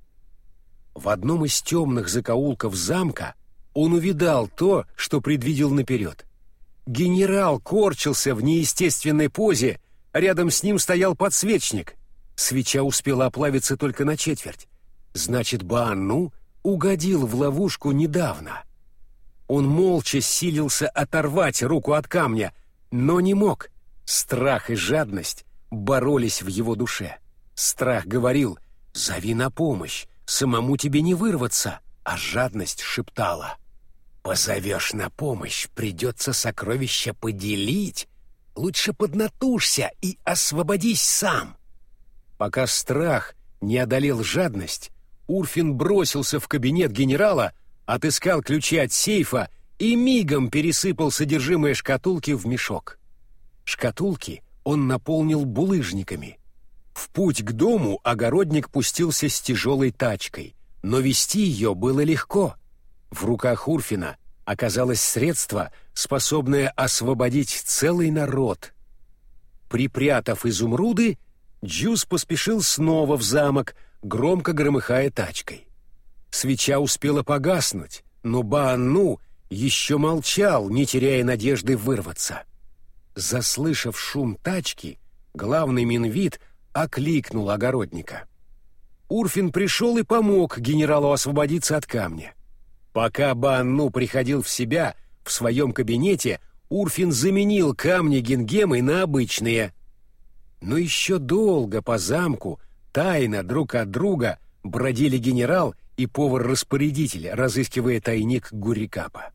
В одном из темных закоулков замка он увидал то, что предвидел наперед. Генерал корчился в неестественной позе, рядом с ним стоял подсвечник, Свеча успела оплавиться только на четверть. Значит, Баану угодил в ловушку недавно. Он молча силился оторвать руку от камня, но не мог. Страх и жадность боролись в его душе. Страх говорил «Зови на помощь, самому тебе не вырваться», а жадность шептала «Позовешь на помощь, придется сокровища поделить, лучше поднатужься и освободись сам». Пока страх не одолел жадность, Урфин бросился в кабинет генерала, отыскал ключи от сейфа и мигом пересыпал содержимое шкатулки в мешок. Шкатулки он наполнил булыжниками. В путь к дому огородник пустился с тяжелой тачкой, но вести ее было легко. В руках Урфина оказалось средство, способное освободить целый народ. Припрятав изумруды, Джуз поспешил снова в замок, громко громыхая тачкой. Свеча успела погаснуть, но Баанну еще молчал, не теряя надежды вырваться. Заслышав шум тачки, главный Минвит окликнул огородника. Урфин пришел и помог генералу освободиться от камня. Пока Банну приходил в себя в своем кабинете, Урфин заменил камни генгемы на обычные. Но еще долго по замку, тайно друг от друга, бродили генерал и повар-распорядитель, разыскивая тайник Гурикапа.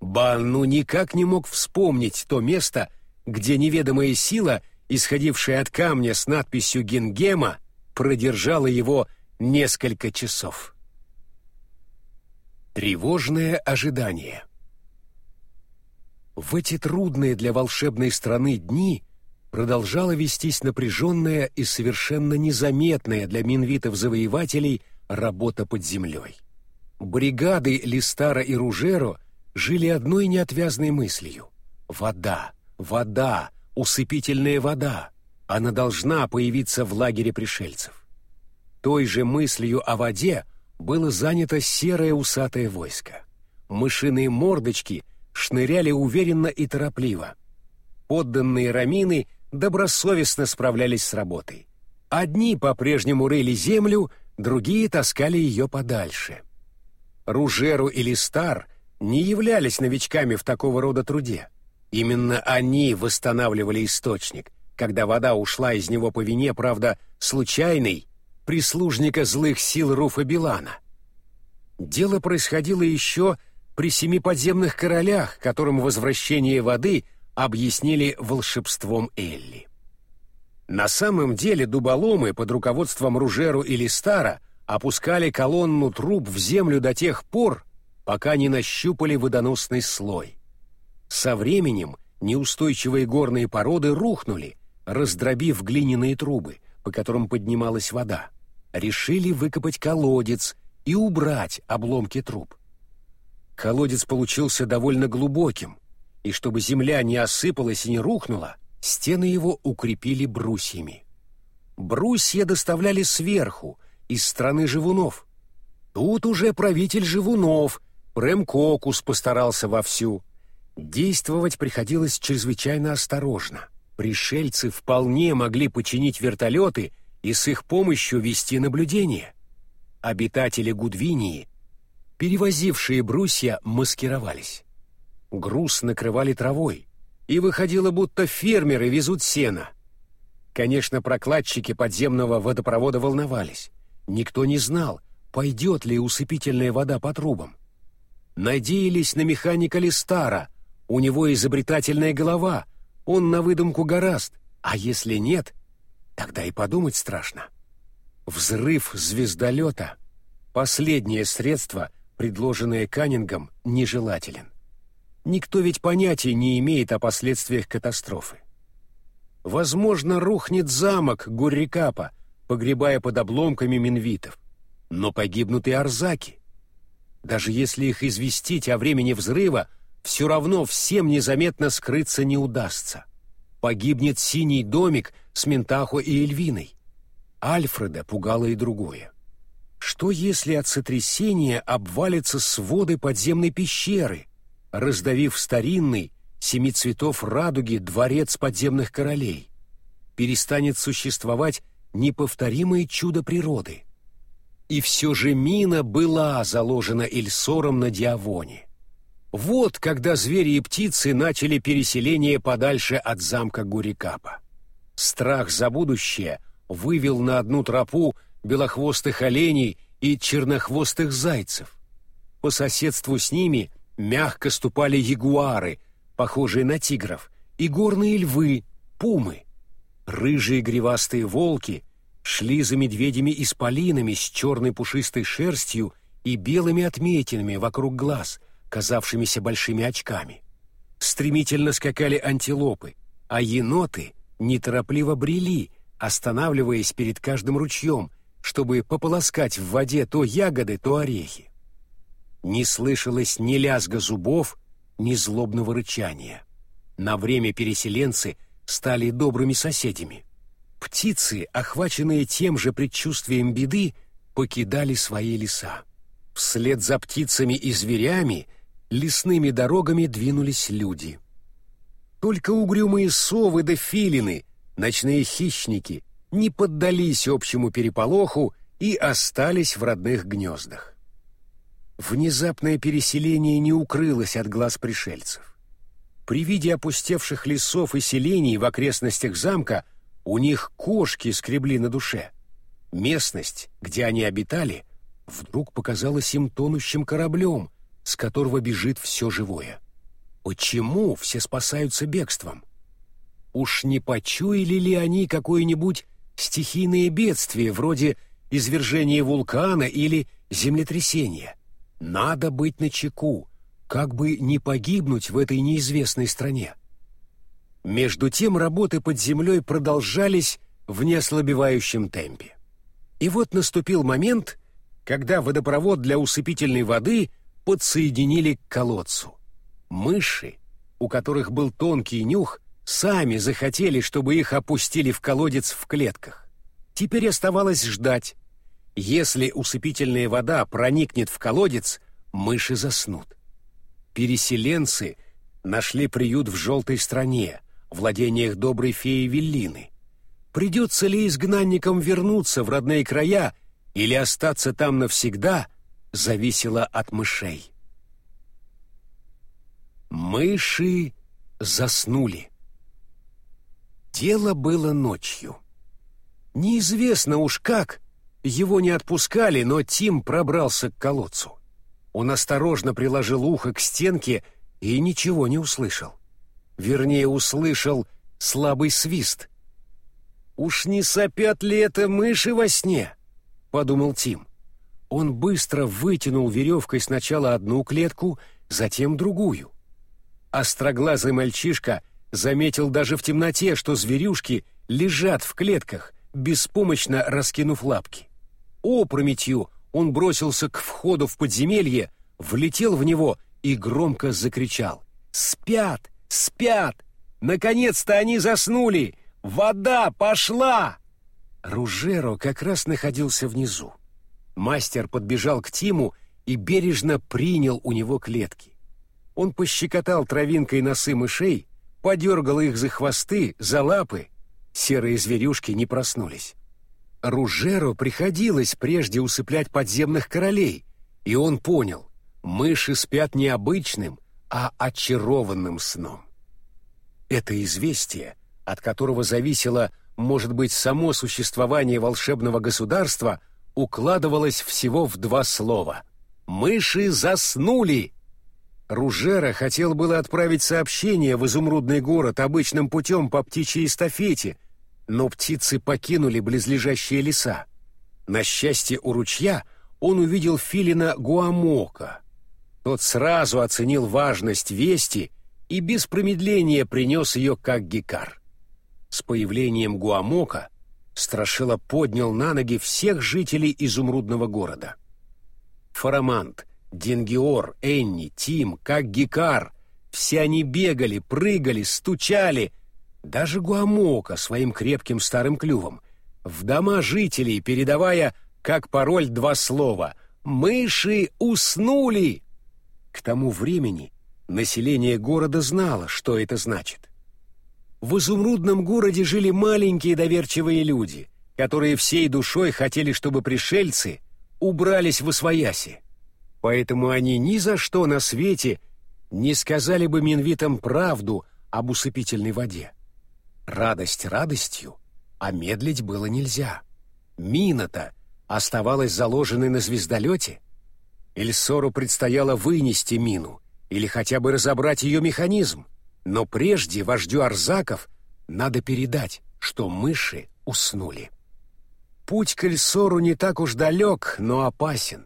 Банну никак не мог вспомнить то место, где неведомая сила, исходившая от камня с надписью «Генгема», продержала его несколько часов. Тревожное ожидание В эти трудные для волшебной страны дни продолжала вестись напряженная и совершенно незаметная для минвитов-завоевателей работа под землей. Бригады Листара и Ружеро жили одной неотвязной мыслью — вода, вода, усыпительная вода. Она должна появиться в лагере пришельцев. Той же мыслью о воде — было занято серое усатое войско. Мышиные мордочки шныряли уверенно и торопливо. Подданные рамины добросовестно справлялись с работой. Одни по-прежнему рыли землю, другие таскали ее подальше. Ружеру или Стар не являлись новичками в такого рода труде. Именно они восстанавливали источник, когда вода ушла из него по вине, правда, случайной прислужника злых сил Руфа Билана. Дело происходило еще при семи подземных королях, которым возвращение воды объяснили волшебством Элли. На самом деле дуболомы под руководством Ружеру или Стара опускали колонну труб в землю до тех пор, пока не нащупали водоносный слой. Со временем неустойчивые горные породы рухнули, раздробив глиняные трубы, по которым поднималась вода решили выкопать колодец и убрать обломки труб. Колодец получился довольно глубоким, и чтобы земля не осыпалась и не рухнула, стены его укрепили брусьями. Брусья доставляли сверху, из страны живунов. Тут уже правитель живунов, Премкокус постарался вовсю. Действовать приходилось чрезвычайно осторожно. Пришельцы вполне могли починить вертолеты и с их помощью вести наблюдение. Обитатели Гудвинии, перевозившие брусья, маскировались. Груз накрывали травой, и выходило, будто фермеры везут сено. Конечно, прокладчики подземного водопровода волновались. Никто не знал, пойдет ли усыпительная вода по трубам. Надеялись на механика Листара, у него изобретательная голова, он на выдумку гораст, а если нет, Тогда и подумать страшно. Взрыв звездолета — последнее средство, предложенное Каннингом, нежелателен. Никто ведь понятия не имеет о последствиях катастрофы. Возможно, рухнет замок Гуррикапа, погребая под обломками минвитов. Но погибнут и арзаки. Даже если их известить о времени взрыва, все равно всем незаметно скрыться не удастся. Погибнет синий домик — с Ментахо и Эльвиной. Альфреда пугало и другое. Что если от сотрясения обвалятся своды подземной пещеры, раздавив старинный, семи цветов радуги дворец подземных королей? Перестанет существовать неповторимое чудо природы. И все же мина была заложена Эльсором на Диавоне. Вот когда звери и птицы начали переселение подальше от замка Гурикапа. Страх за будущее вывел на одну тропу белохвостых оленей и чернохвостых зайцев. По соседству с ними мягко ступали ягуары, похожие на тигров, и горные львы, пумы. Рыжие гривастые волки шли за медведями-исполинами с черной пушистой шерстью и белыми отметинами вокруг глаз, казавшимися большими очками. Стремительно скакали антилопы, а еноты неторопливо брели, останавливаясь перед каждым ручьем, чтобы пополоскать в воде то ягоды, то орехи. Не слышалось ни лязга зубов, ни злобного рычания. На время переселенцы стали добрыми соседями. Птицы, охваченные тем же предчувствием беды, покидали свои леса. Вслед за птицами и зверями лесными дорогами двинулись люди. Только угрюмые совы да филины, ночные хищники, не поддались общему переполоху и остались в родных гнездах. Внезапное переселение не укрылось от глаз пришельцев. При виде опустевших лесов и селений в окрестностях замка у них кошки скребли на душе. Местность, где они обитали, вдруг показалась им тонущим кораблем, с которого бежит все живое. Почему все спасаются бегством? Уж не почуяли ли они какое-нибудь стихийные бедствия, вроде извержения вулкана или землетрясения. Надо быть начеку, как бы не погибнуть в этой неизвестной стране. Между тем работы под землей продолжались в неослабевающем темпе. И вот наступил момент, когда водопровод для усыпительной воды подсоединили к колодцу. Мыши, у которых был тонкий нюх, сами захотели, чтобы их опустили в колодец в клетках. Теперь оставалось ждать. Если усыпительная вода проникнет в колодец, мыши заснут. Переселенцы нашли приют в желтой стране, владениях доброй феи Веллины. Придется ли изгнанникам вернуться в родные края или остаться там навсегда, зависело от мышей. Мыши заснули. Дело было ночью. Неизвестно уж как, его не отпускали, но Тим пробрался к колодцу. Он осторожно приложил ухо к стенке и ничего не услышал. Вернее, услышал слабый свист. «Уж не сопят ли это мыши во сне?» — подумал Тим. Он быстро вытянул веревкой сначала одну клетку, затем другую. Остроглазый мальчишка Заметил даже в темноте, что зверюшки лежат в клетках, беспомощно раскинув лапки. Опрометью он бросился к входу в подземелье, влетел в него и громко закричал. «Спят! Спят! Наконец-то они заснули! Вода пошла!» Ружеро как раз находился внизу. Мастер подбежал к Тиму и бережно принял у него клетки. Он пощекотал травинкой носы мышей, подергала их за хвосты, за лапы. Серые зверюшки не проснулись. Ружеру приходилось прежде усыплять подземных королей, и он понял, мыши спят не обычным, а очарованным сном. Это известие, от которого зависело, может быть, само существование волшебного государства, укладывалось всего в два слова. «Мыши заснули!» Ружера хотел было отправить сообщение в изумрудный город обычным путем по птичьей эстафете, но птицы покинули близлежащие леса. На счастье у ручья он увидел филина Гуамока. Тот сразу оценил важность вести и без промедления принес ее как гекар. С появлением Гуамока Страшила поднял на ноги всех жителей изумрудного города. Фарамант, Дингиор, Энни, Тим, как Гикар. Все они бегали, прыгали, стучали. Даже Гуамока своим крепким старым клювом. В дома жителей, передавая, как пароль, два слова «Мыши уснули!». К тому времени население города знало, что это значит. В изумрудном городе жили маленькие доверчивые люди, которые всей душой хотели, чтобы пришельцы убрались в освояси. Поэтому они ни за что на свете не сказали бы минвитам правду об усыпительной воде. Радость радостью, а медлить было нельзя. Мина-то оставалась заложенной на звездолете. Эльсору предстояло вынести мину или хотя бы разобрать ее механизм. Но прежде вождю Арзаков надо передать, что мыши уснули. Путь к Эльсору не так уж далек, но опасен.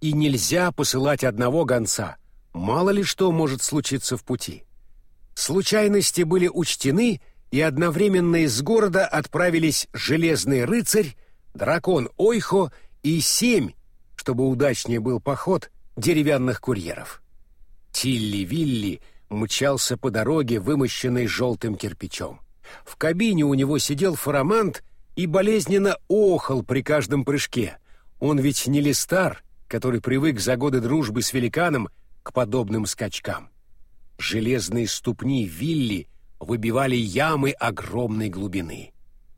И нельзя посылать одного гонца. Мало ли что может случиться в пути. Случайности были учтены, и одновременно из города отправились Железный рыцарь, дракон Ойхо и семь, чтобы удачнее был поход, деревянных курьеров. Тилли-Вилли мчался по дороге, вымощенной желтым кирпичом. В кабине у него сидел фарамант и болезненно охал при каждом прыжке. Он ведь не листар, который привык за годы дружбы с великаном к подобным скачкам. Железные ступни Вилли выбивали ямы огромной глубины.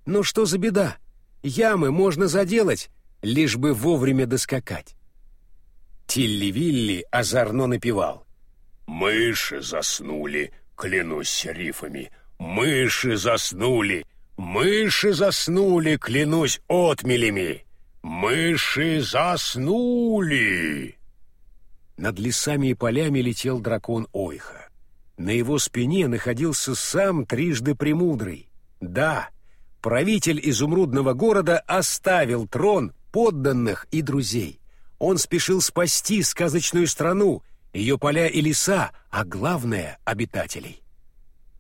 Но что за беда? Ямы можно заделать, лишь бы вовремя доскакать. Тилли-Вилли озорно напевал. «Мыши заснули, клянусь рифами, мыши заснули, Мыши заснули, клянусь отмелями. Мыши заснули. Над лесами и полями летел дракон Ойха. На его спине находился сам трижды премудрый. Да, правитель изумрудного города оставил трон подданных и друзей. Он спешил спасти сказочную страну, ее поля и леса, а главное — обитателей.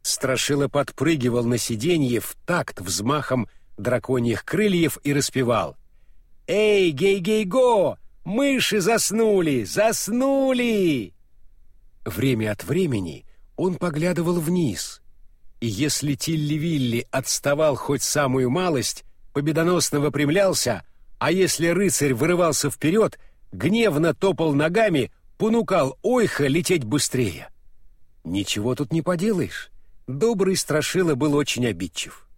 Страшила подпрыгивал на сиденье в такт взмахом драконьих крыльев и распевал. «Эй, гей-гей-го! Мыши заснули! Заснули!» Время от времени он поглядывал вниз, и если Тилли-Вилли отставал хоть самую малость, победоносно выпрямлялся, а если рыцарь вырывался вперед, гневно топал ногами, понукал Ойха лететь быстрее. Ничего тут не поделаешь добрый Страшила был очень обидчив.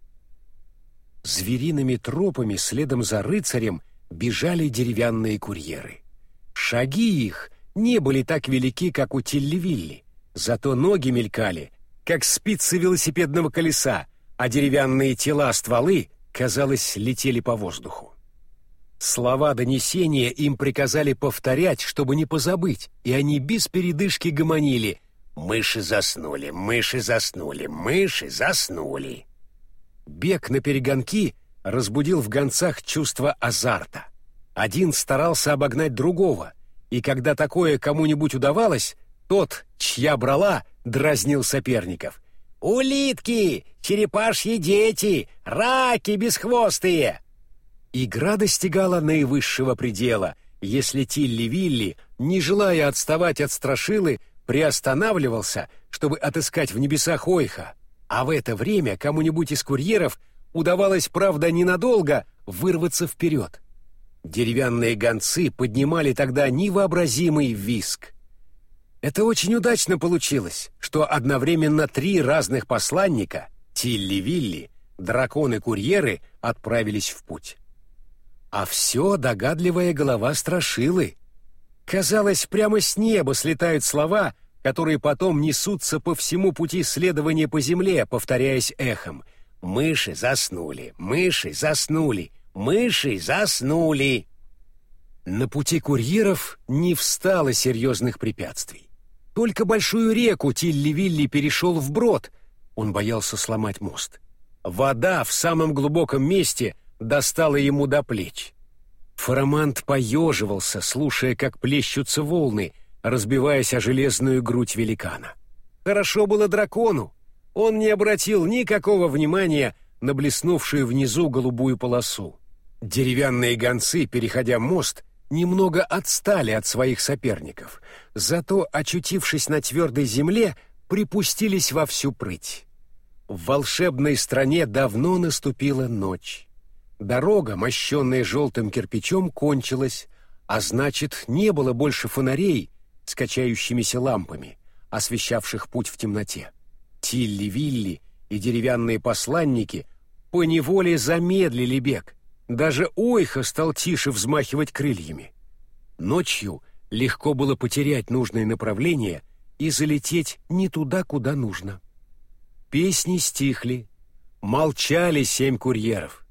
Звериными тропами следом за рыцарем бежали деревянные курьеры. Шаги их не были так велики, как у Тилли-Вилли, зато ноги мелькали, как спицы велосипедного колеса, а деревянные тела стволы, казалось, летели по воздуху. Слова донесения им приказали повторять, чтобы не позабыть, и они без передышки гомонили Мыши заснули, мыши заснули, мыши заснули. Бег на перегонки разбудил в гонцах чувство азарта. Один старался обогнать другого, и когда такое кому-нибудь удавалось, тот, чья брала, дразнил соперников. «Улитки! Черепашьи дети! Раки бесхвостые!» Игра достигала наивысшего предела, если Тилли-Вилли, не желая отставать от Страшилы, приостанавливался, чтобы отыскать в небесах Ойха, а в это время кому-нибудь из курьеров удавалось, правда, ненадолго вырваться вперед. Деревянные гонцы поднимали тогда невообразимый виск. Это очень удачно получилось, что одновременно три разных посланника — Тилли-Вилли, драконы-курьеры — отправились в путь. А все догадливая голова страшилы — Казалось, прямо с неба слетают слова, которые потом несутся по всему пути следования по земле, повторяясь эхом. «Мыши заснули, мыши заснули, мыши заснули». На пути курьеров не встало серьезных препятствий. Только большую реку Тилли-Вилли перешел вброд, он боялся сломать мост. Вода в самом глубоком месте достала ему до плеч. Фарамант поеживался, слушая, как плещутся волны, разбиваясь о железную грудь великана. Хорошо было дракону. Он не обратил никакого внимания на блеснувшую внизу голубую полосу. Деревянные гонцы, переходя мост, немного отстали от своих соперников, зато, очутившись на твердой земле, припустились во всю прыть. В волшебной стране давно наступила ночь. Дорога, мощенная желтым кирпичом, кончилась, а значит, не было больше фонарей с качающимися лампами, освещавших путь в темноте. Тилли-Вилли и деревянные посланники поневоле замедлили бег. Даже Ойха стал тише взмахивать крыльями. Ночью легко было потерять нужное направление и залететь не туда, куда нужно. Песни стихли, молчали семь курьеров.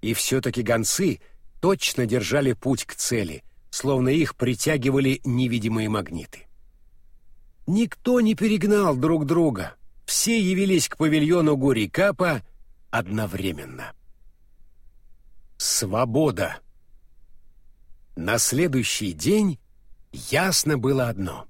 И все-таки гонцы точно держали путь к цели, словно их притягивали невидимые магниты. Никто не перегнал друг друга, все явились к павильону Гурикапа одновременно. Свобода. На следующий день ясно было одно.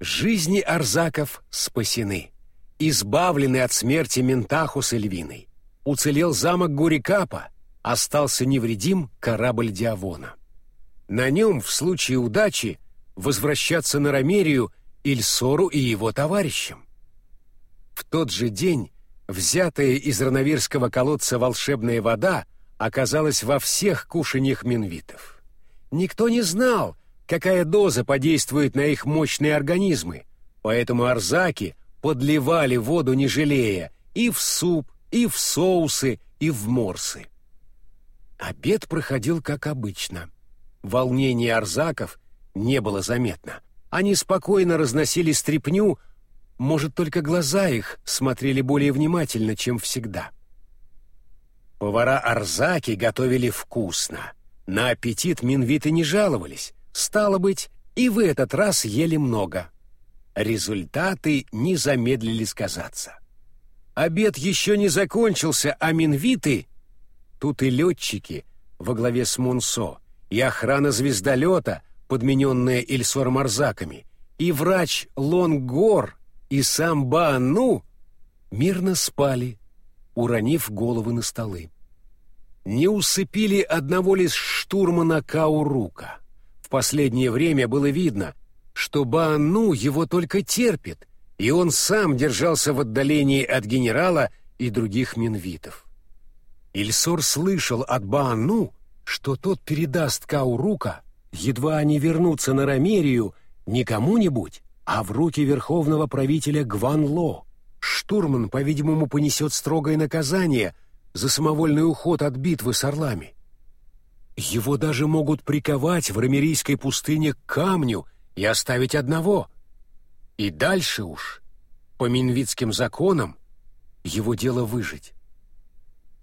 Жизни Арзаков спасены, избавлены от смерти Ментахус и Львиной. Уцелел замок Гурикапа, остался невредим корабль Диавона. На нем, в случае удачи, возвращаться на Ромерию Ильсору и его товарищам. В тот же день взятая из рановирского колодца волшебная вода оказалась во всех кушаньях минвитов. Никто не знал, какая доза подействует на их мощные организмы, поэтому арзаки подливали воду не жалея и в суп, и в соусы, и в морсы. Обед проходил как обычно. Волнения арзаков не было заметно. Они спокойно разносили стряпню, может, только глаза их смотрели более внимательно, чем всегда. Повара Арзаки готовили вкусно. На аппетит минвиты не жаловались. Стало быть, и в этот раз ели много. Результаты не замедлили сказаться. Обед еще не закончился, а минвиты... Тут и летчики во главе с Мунсо, и охрана звездолета, подмененная Ильсором Арзаками, и врач Лонгор, и сам Баану мирно спали, уронив головы на столы. Не усыпили одного лишь штурмана Каурука. В последнее время было видно, что Баану его только терпит, и он сам держался в отдалении от генерала и других минвитов. Ильсор слышал от Баану, что тот передаст Каурука, едва они вернутся на Ромерию, не кому-нибудь, а в руки верховного правителя Гванло. Штурман, по-видимому, понесет строгое наказание за самовольный уход от битвы с орлами. Его даже могут приковать в рамерийской пустыне к камню и оставить одного. И дальше уж, по минвитским законам, его дело выжить.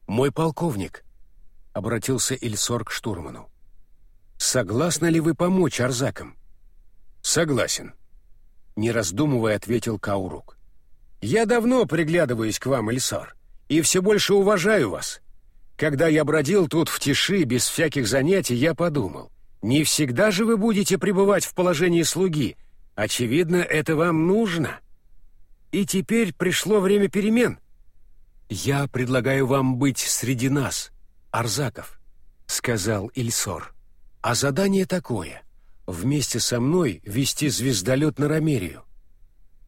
«Мой полковник», — обратился Ильсор к штурману, — «согласны ли вы помочь Арзакам?» «Согласен», не раздумывая, ответил Каурук. «Я давно приглядываюсь к вам, Эльсар, и все больше уважаю вас. Когда я бродил тут в тиши, без всяких занятий, я подумал, не всегда же вы будете пребывать в положении слуги. Очевидно, это вам нужно. И теперь пришло время перемен. Я предлагаю вам быть среди нас, Арзаков», — сказал Ильсор. «А задание такое вместе со мной вести звездолет на Ромерию.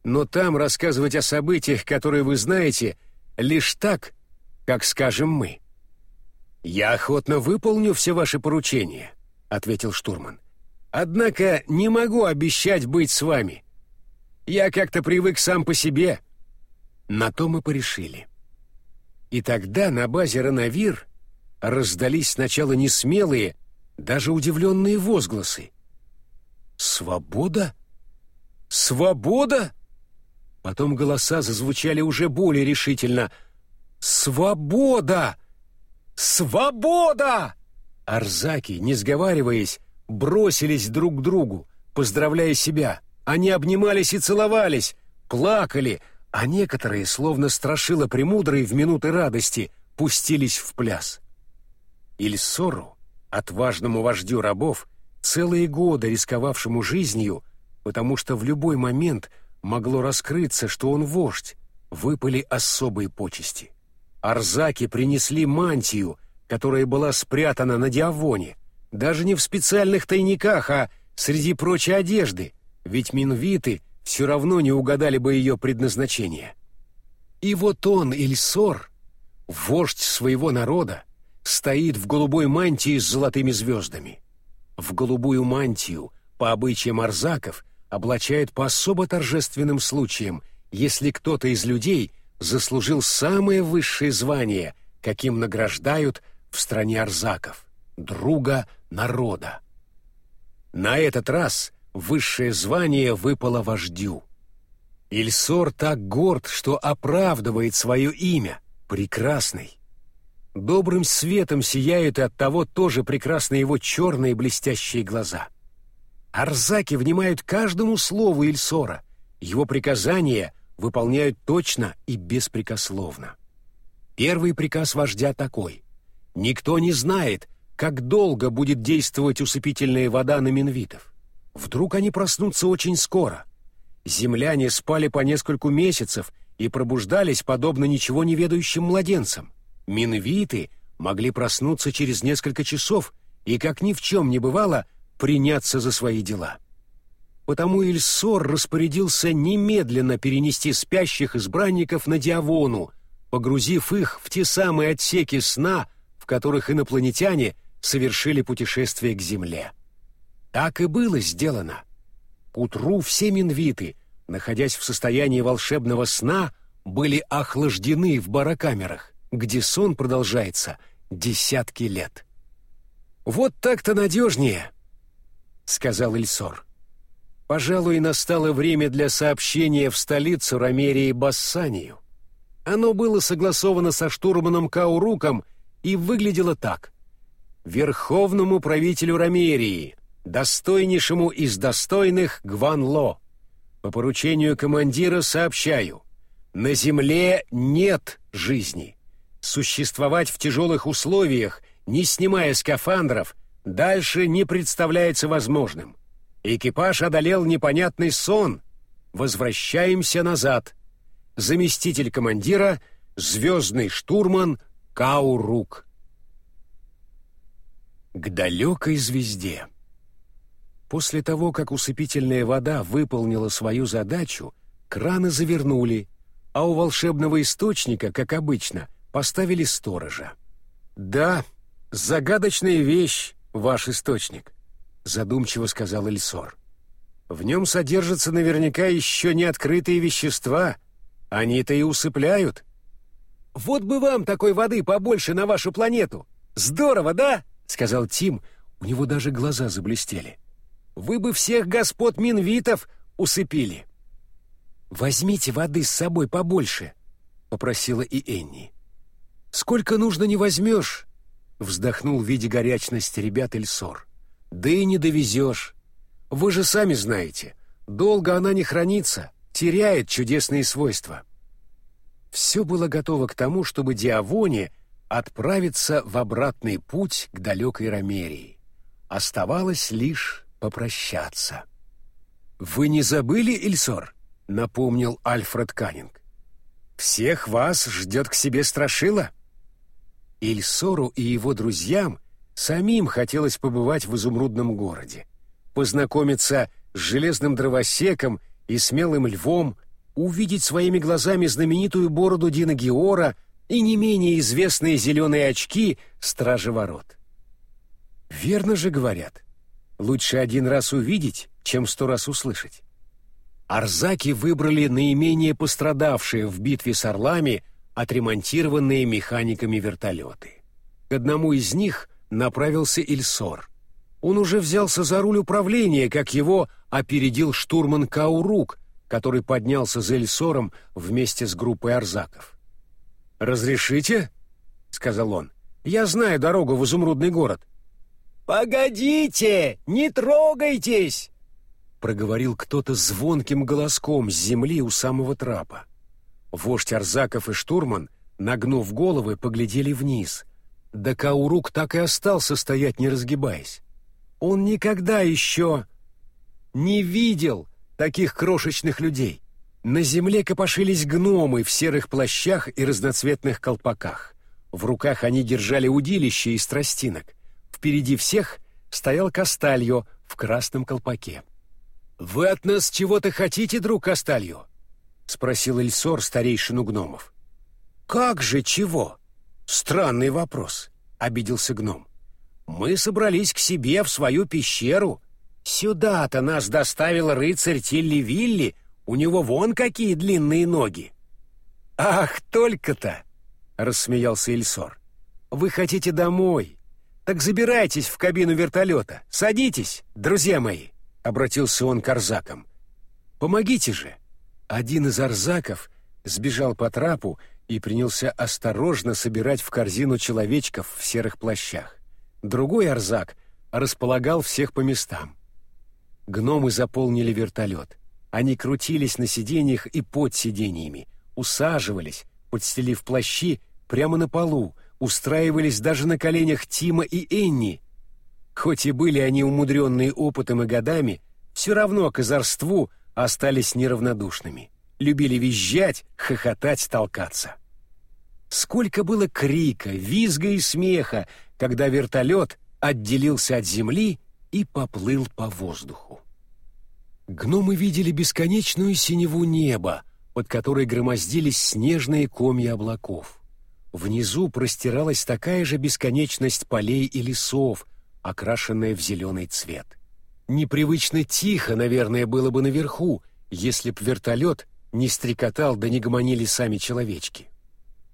Но там рассказывать о событиях, которые вы знаете, лишь так, как скажем мы. «Я охотно выполню все ваши поручения», — ответил штурман. «Однако не могу обещать быть с вами. Я как-то привык сам по себе». На то мы порешили. И тогда на базе Рановир раздались сначала несмелые, даже удивленные возгласы. «Свобода? Свобода?» Потом голоса зазвучали уже более решительно. «Свобода! Свобода!» Арзаки, не сговариваясь, бросились друг к другу, поздравляя себя. Они обнимались и целовались, плакали, а некоторые, словно страшило премудрые в минуты радости, пустились в пляс. Ильсору, отважному вождю рабов, целые годы рисковавшему жизнью, потому что в любой момент могло раскрыться, что он вождь, выпали особые почести. Арзаки принесли мантию, которая была спрятана на Диавоне, даже не в специальных тайниках, а среди прочей одежды, ведь минвиты все равно не угадали бы ее предназначение. И вот он, Ильсор, вождь своего народа, стоит в голубой мантии с золотыми звездами в голубую мантию, по обычаям арзаков, облачают по особо торжественным случаям, если кто-то из людей заслужил самое высшее звание, каким награждают в стране арзаков — друга народа. На этот раз высшее звание выпало вождю. Ильсор так горд, что оправдывает свое имя, прекрасный. Добрым светом сияют и от того тоже прекрасны его черные блестящие глаза. Арзаки внимают каждому слову Ильсора, его приказания выполняют точно и беспрекословно. Первый приказ вождя такой — Никто не знает, как долго будет действовать усыпительная вода на минвитов. Вдруг они проснутся очень скоро. Земляне спали по нескольку месяцев и пробуждались подобно ничего не ведающим младенцам. Минвиты могли проснуться через несколько часов и, как ни в чем не бывало, приняться за свои дела. Потому Ильсор распорядился немедленно перенести спящих избранников на Диавону, погрузив их в те самые отсеки сна, в которых инопланетяне совершили путешествие к Земле. Так и было сделано. К утру все минвиты, находясь в состоянии волшебного сна, были охлаждены в барокамерах, где сон продолжается десятки лет. «Вот так-то надежнее», — сказал Ильсор. Пожалуй, настало время для сообщения в столицу Ромерии Бассанию. Оно было согласовано со штурманом Кауруком и выглядело так. Верховному правителю Ромерии, достойнейшему из достойных Гван-Ло, по поручению командира сообщаю, на земле нет жизни. Существовать в тяжелых условиях, не снимая скафандров, дальше не представляется возможным. Экипаж одолел непонятный сон. Возвращаемся назад. Заместитель командира — звездный штурман Каурук. К далекой звезде. После того, как усыпительная вода выполнила свою задачу, краны завернули, а у волшебного источника, как обычно, поставили сторожа. «Да, загадочная вещь, ваш источник задумчиво сказал Эльсор. В нем содержатся наверняка еще не открытые вещества. Они-то и усыпляют. Вот бы вам такой воды побольше на вашу планету. Здорово, да? сказал Тим. У него даже глаза заблестели. Вы бы всех господ Минвитов усыпили. Возьмите воды с собой побольше, попросила и Энни. Сколько нужно не возьмешь, вздохнул в виде горячности ребят Эльсор. Да и не довезешь. Вы же сами знаете, долго она не хранится, теряет чудесные свойства. Все было готово к тому, чтобы Диавоне отправиться в обратный путь к далекой Ромерии. Оставалось лишь попрощаться. «Вы не забыли, Ильсор?» — напомнил Альфред Каннинг. «Всех вас ждет к себе страшила?» Ильсору и его друзьям — Самим хотелось побывать в изумрудном городе, познакомиться с железным дровосеком и смелым львом, увидеть своими глазами знаменитую бороду Дина Геора и не менее известные зеленые очки Стражи Ворот. Верно же говорят, лучше один раз увидеть, чем сто раз услышать. Арзаки выбрали наименее пострадавшие в битве с орлами отремонтированные механиками вертолеты. К одному из них направился Ильсор. Он уже взялся за руль управления, как его опередил штурман Каурук, который поднялся за Ильсором вместе с группой арзаков. «Разрешите?» — сказал он. «Я знаю дорогу в изумрудный город». «Погодите! Не трогайтесь!» — проговорил кто-то звонким голоском с земли у самого трапа. Вождь Арзаков и штурман, нагнув головы, поглядели вниз, да Каурук так и остался стоять, не разгибаясь. Он никогда еще не видел таких крошечных людей. На земле копошились гномы в серых плащах и разноцветных колпаках. В руках они держали удилище из тростинок. Впереди всех стоял Кастальо в красном колпаке. «Вы от нас чего-то хотите, друг Кастальо?» — спросил Эльсор старейшину гномов. «Как же чего?» «Странный вопрос», — обиделся гном. «Мы собрались к себе в свою пещеру. Сюда-то нас доставил рыцарь Тилли-Вилли, у него вон какие длинные ноги». «Ах, только-то!» — рассмеялся Ильсор. «Вы хотите домой? Так забирайтесь в кабину вертолета. Садитесь, друзья мои!» — обратился он к арзакам. «Помогите же!» Один из арзаков сбежал по трапу и принялся осторожно собирать в корзину человечков в серых плащах. Другой арзак располагал всех по местам. Гномы заполнили вертолет. Они крутились на сиденьях и под сиденьями, усаживались, подстелив плащи прямо на полу, устраивались даже на коленях Тима и Энни. Хоть и были они умудренные опытом и годами, все равно к озорству остались неравнодушными. Любили визжать, хохотать, толкаться. Сколько было крика, визга и смеха, когда вертолет отделился от земли и поплыл по воздуху. Гномы видели бесконечную синеву неба, под которой громоздились снежные комья облаков. Внизу простиралась такая же бесконечность полей и лесов, окрашенная в зеленый цвет. Непривычно тихо, наверное, было бы наверху, если б вертолет не стрекотал да не гомонили сами человечки.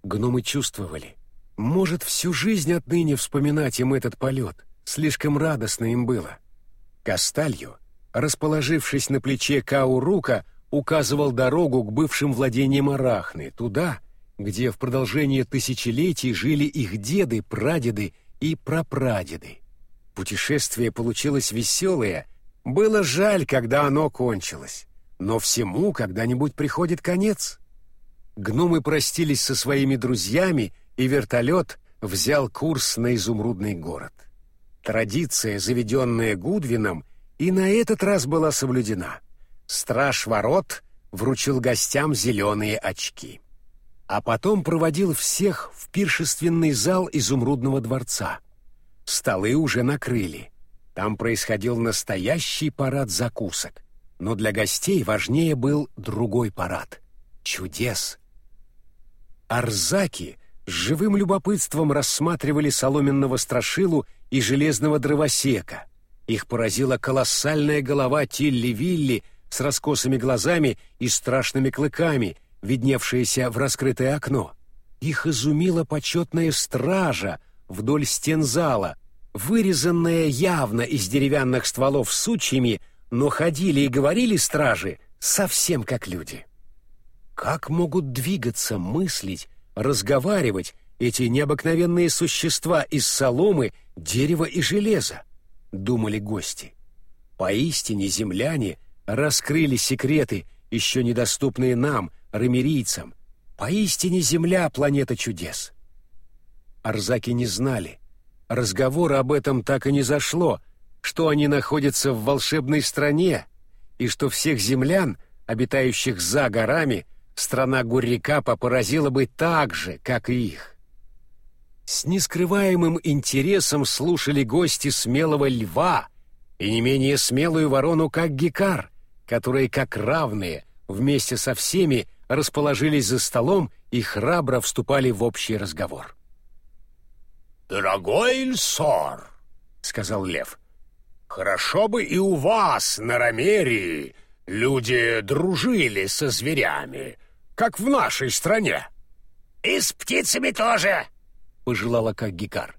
Гномы чувствовали. Может, всю жизнь отныне вспоминать им этот полет. Слишком радостно им было. Касталью, расположившись на плече Каурука, указывал дорогу к бывшим владениям Арахны, туда, где в продолжение тысячелетий жили их деды, прадеды и прапрадеды. Путешествие получилось веселое, было жаль, когда оно кончилось, но всему когда-нибудь приходит конец. Гномы простились со своими друзьями, и вертолет взял курс на изумрудный город. Традиция, заведенная Гудвином, и на этот раз была соблюдена. Страж ворот вручил гостям зеленые очки. А потом проводил всех в пиршественный зал изумрудного дворца. Столы уже накрыли. Там происходил настоящий парад закусок. Но для гостей важнее был другой парад — чудес. Арзаки с живым любопытством рассматривали соломенного страшилу и железного дровосека. Их поразила колоссальная голова Тилли-Вилли с раскосыми глазами и страшными клыками, видневшаяся в раскрытое окно. Их изумила почетная стража вдоль стен зала, вырезанная явно из деревянных стволов сучьями, но ходили и говорили стражи совсем как люди. Как могут двигаться, мыслить, разговаривать эти необыкновенные существа из соломы, дерева и железа? Думали гости. Поистине земляне раскрыли секреты, еще недоступные нам, ремерийцам. Поистине земля — планета чудес. Арзаки не знали. Разговора об этом так и не зашло, что они находятся в волшебной стране, и что всех землян, обитающих за горами, страна Гуррикапа поразила бы так же, как и их. С нескрываемым интересом слушали гости смелого льва и не менее смелую ворону, как Гекар, которые, как равные, вместе со всеми расположились за столом и храбро вступали в общий разговор. «Дорогой Ильсор», — сказал лев, — «хорошо бы и у вас на Ромерии люди дружили со зверями, как в нашей стране». «И с птицами тоже», — пожелала как Гикар.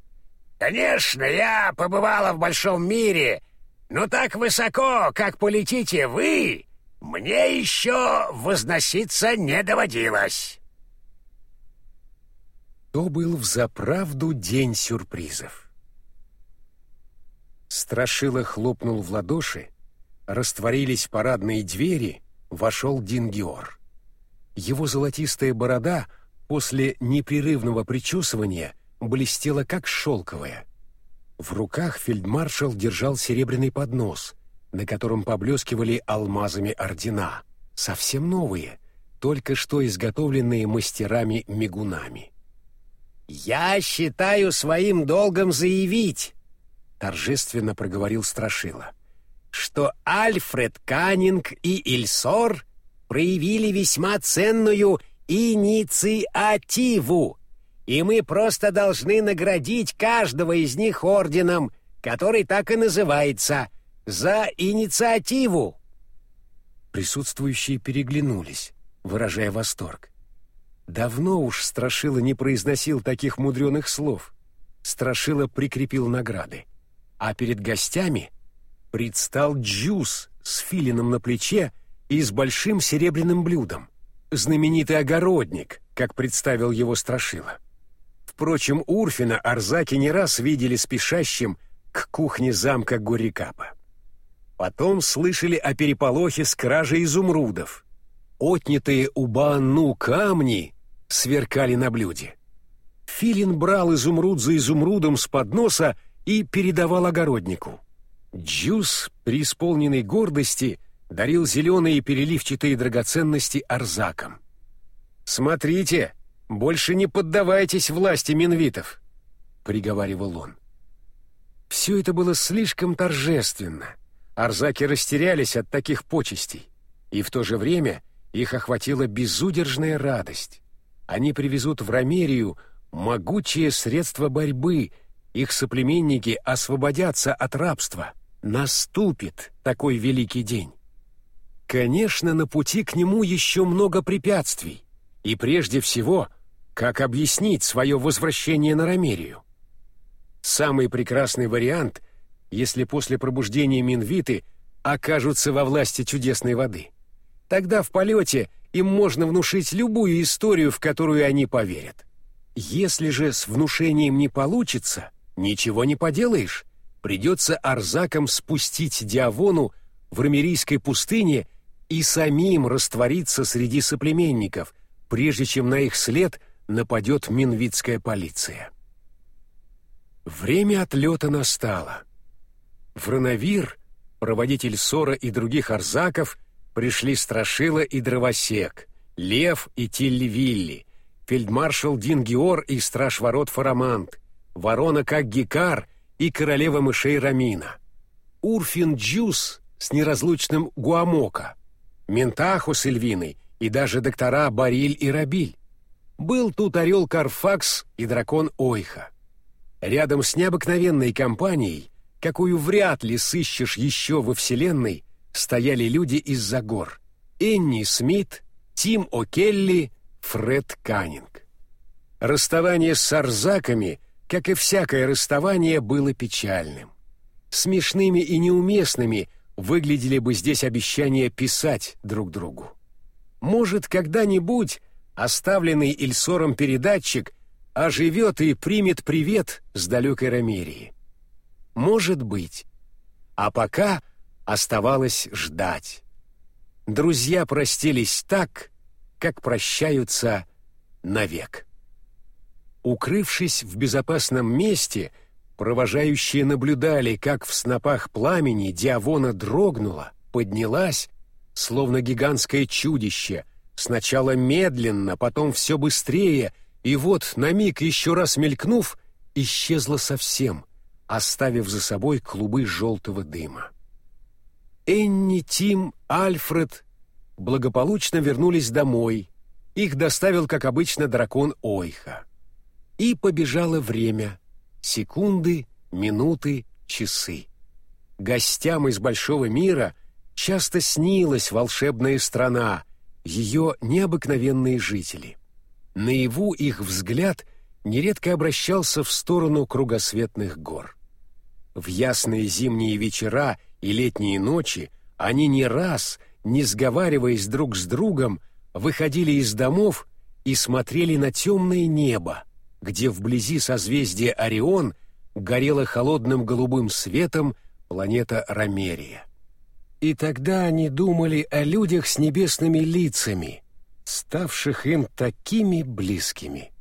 «Конечно, я побывала в большом мире, но так высоко, как полетите вы, мне еще возноситься не доводилось». То был взаправду день сюрпризов. Страшила хлопнул в ладоши, растворились парадные двери, вошел Дингиор. Его золотистая борода после непрерывного причесывания блестела как шелковая. В руках фельдмаршал держал серебряный поднос, на котором поблескивали алмазами ордена, совсем новые, только что изготовленные мастерами-мигунами. «Я считаю своим долгом заявить», — торжественно проговорил Страшила, «что Альфред Каннинг и Ильсор проявили весьма ценную инициативу, и мы просто должны наградить каждого из них орденом, который так и называется, за инициативу». Присутствующие переглянулись, выражая восторг. Давно уж Страшила не произносил таких мудреных слов. Страшила прикрепил награды. А перед гостями предстал Джус с филином на плече и с большим серебряным блюдом. Знаменитый огородник, как представил его Страшила. Впрочем, Урфина Арзаки не раз видели спешащим к кухне замка Горикапа. Потом слышали о переполохе с кражей изумрудов. Отнятые у Баану камни сверкали на блюде. Филин брал изумруд за изумрудом с подноса и передавал огороднику. Джус, преисполненный гордости, дарил зеленые переливчатые драгоценности арзакам. «Смотрите, больше не поддавайтесь власти минвитов», — приговаривал он. Все это было слишком торжественно. Арзаки растерялись от таких почестей, и в то же время их охватила безудержная радость. Они привезут в Ромерию могучие средства борьбы, их соплеменники освободятся от рабства. Наступит такой великий день. Конечно, на пути к нему еще много препятствий, и прежде всего, как объяснить свое возвращение на Ромерию. Самый прекрасный вариант, если после пробуждения Минвиты окажутся во власти чудесной воды. Тогда в полете им можно внушить любую историю, в которую они поверят. Если же с внушением не получится, ничего не поделаешь. Придется арзакам спустить Диавону в Рамерийской пустыне и самим раствориться среди соплеменников, прежде чем на их след нападет минвитская полиция. Время отлета настало. В Рановир, проводитель Сора и других арзаков, пришли Страшила и Дровосек, Лев и Тилли-Вилли, фельдмаршал Дин Геор и страж ворот Фарамант, ворона как Гекар и королева мышей Рамина, Урфин Джус с неразлучным Гуамока, Ментаху с Эльвиной и даже доктора Бариль и Рабиль. Был тут орел Карфакс и дракон Ойха. Рядом с необыкновенной компанией, какую вряд ли сыщешь еще во Вселенной, стояли люди из-за гор. Энни Смит, Тим О'Келли, Фред Каннинг. Расставание с арзаками, как и всякое расставание, было печальным. Смешными и неуместными выглядели бы здесь обещания писать друг другу. Может, когда-нибудь оставленный Ильсором передатчик оживет и примет привет с далекой Ромерии. Может быть. А пока оставалось ждать. Друзья простились так, как прощаются навек. Укрывшись в безопасном месте, провожающие наблюдали, как в снопах пламени Диавона дрогнула, поднялась, словно гигантское чудище, сначала медленно, потом все быстрее — и вот, на миг еще раз мелькнув, исчезла совсем, оставив за собой клубы желтого дыма. Энни, Тим, Альфред благополучно вернулись домой. Их доставил, как обычно, дракон Ойха. И побежало время. Секунды, минуты, часы. Гостям из большого мира часто снилась волшебная страна, ее необыкновенные жители — Наяву их взгляд нередко обращался в сторону кругосветных гор. В ясные зимние вечера и летние ночи они не раз, не сговариваясь друг с другом, выходили из домов и смотрели на темное небо, где вблизи созвездия Орион горела холодным голубым светом планета Ромерия. И тогда они думали о людях с небесными лицами — ставших им такими близкими.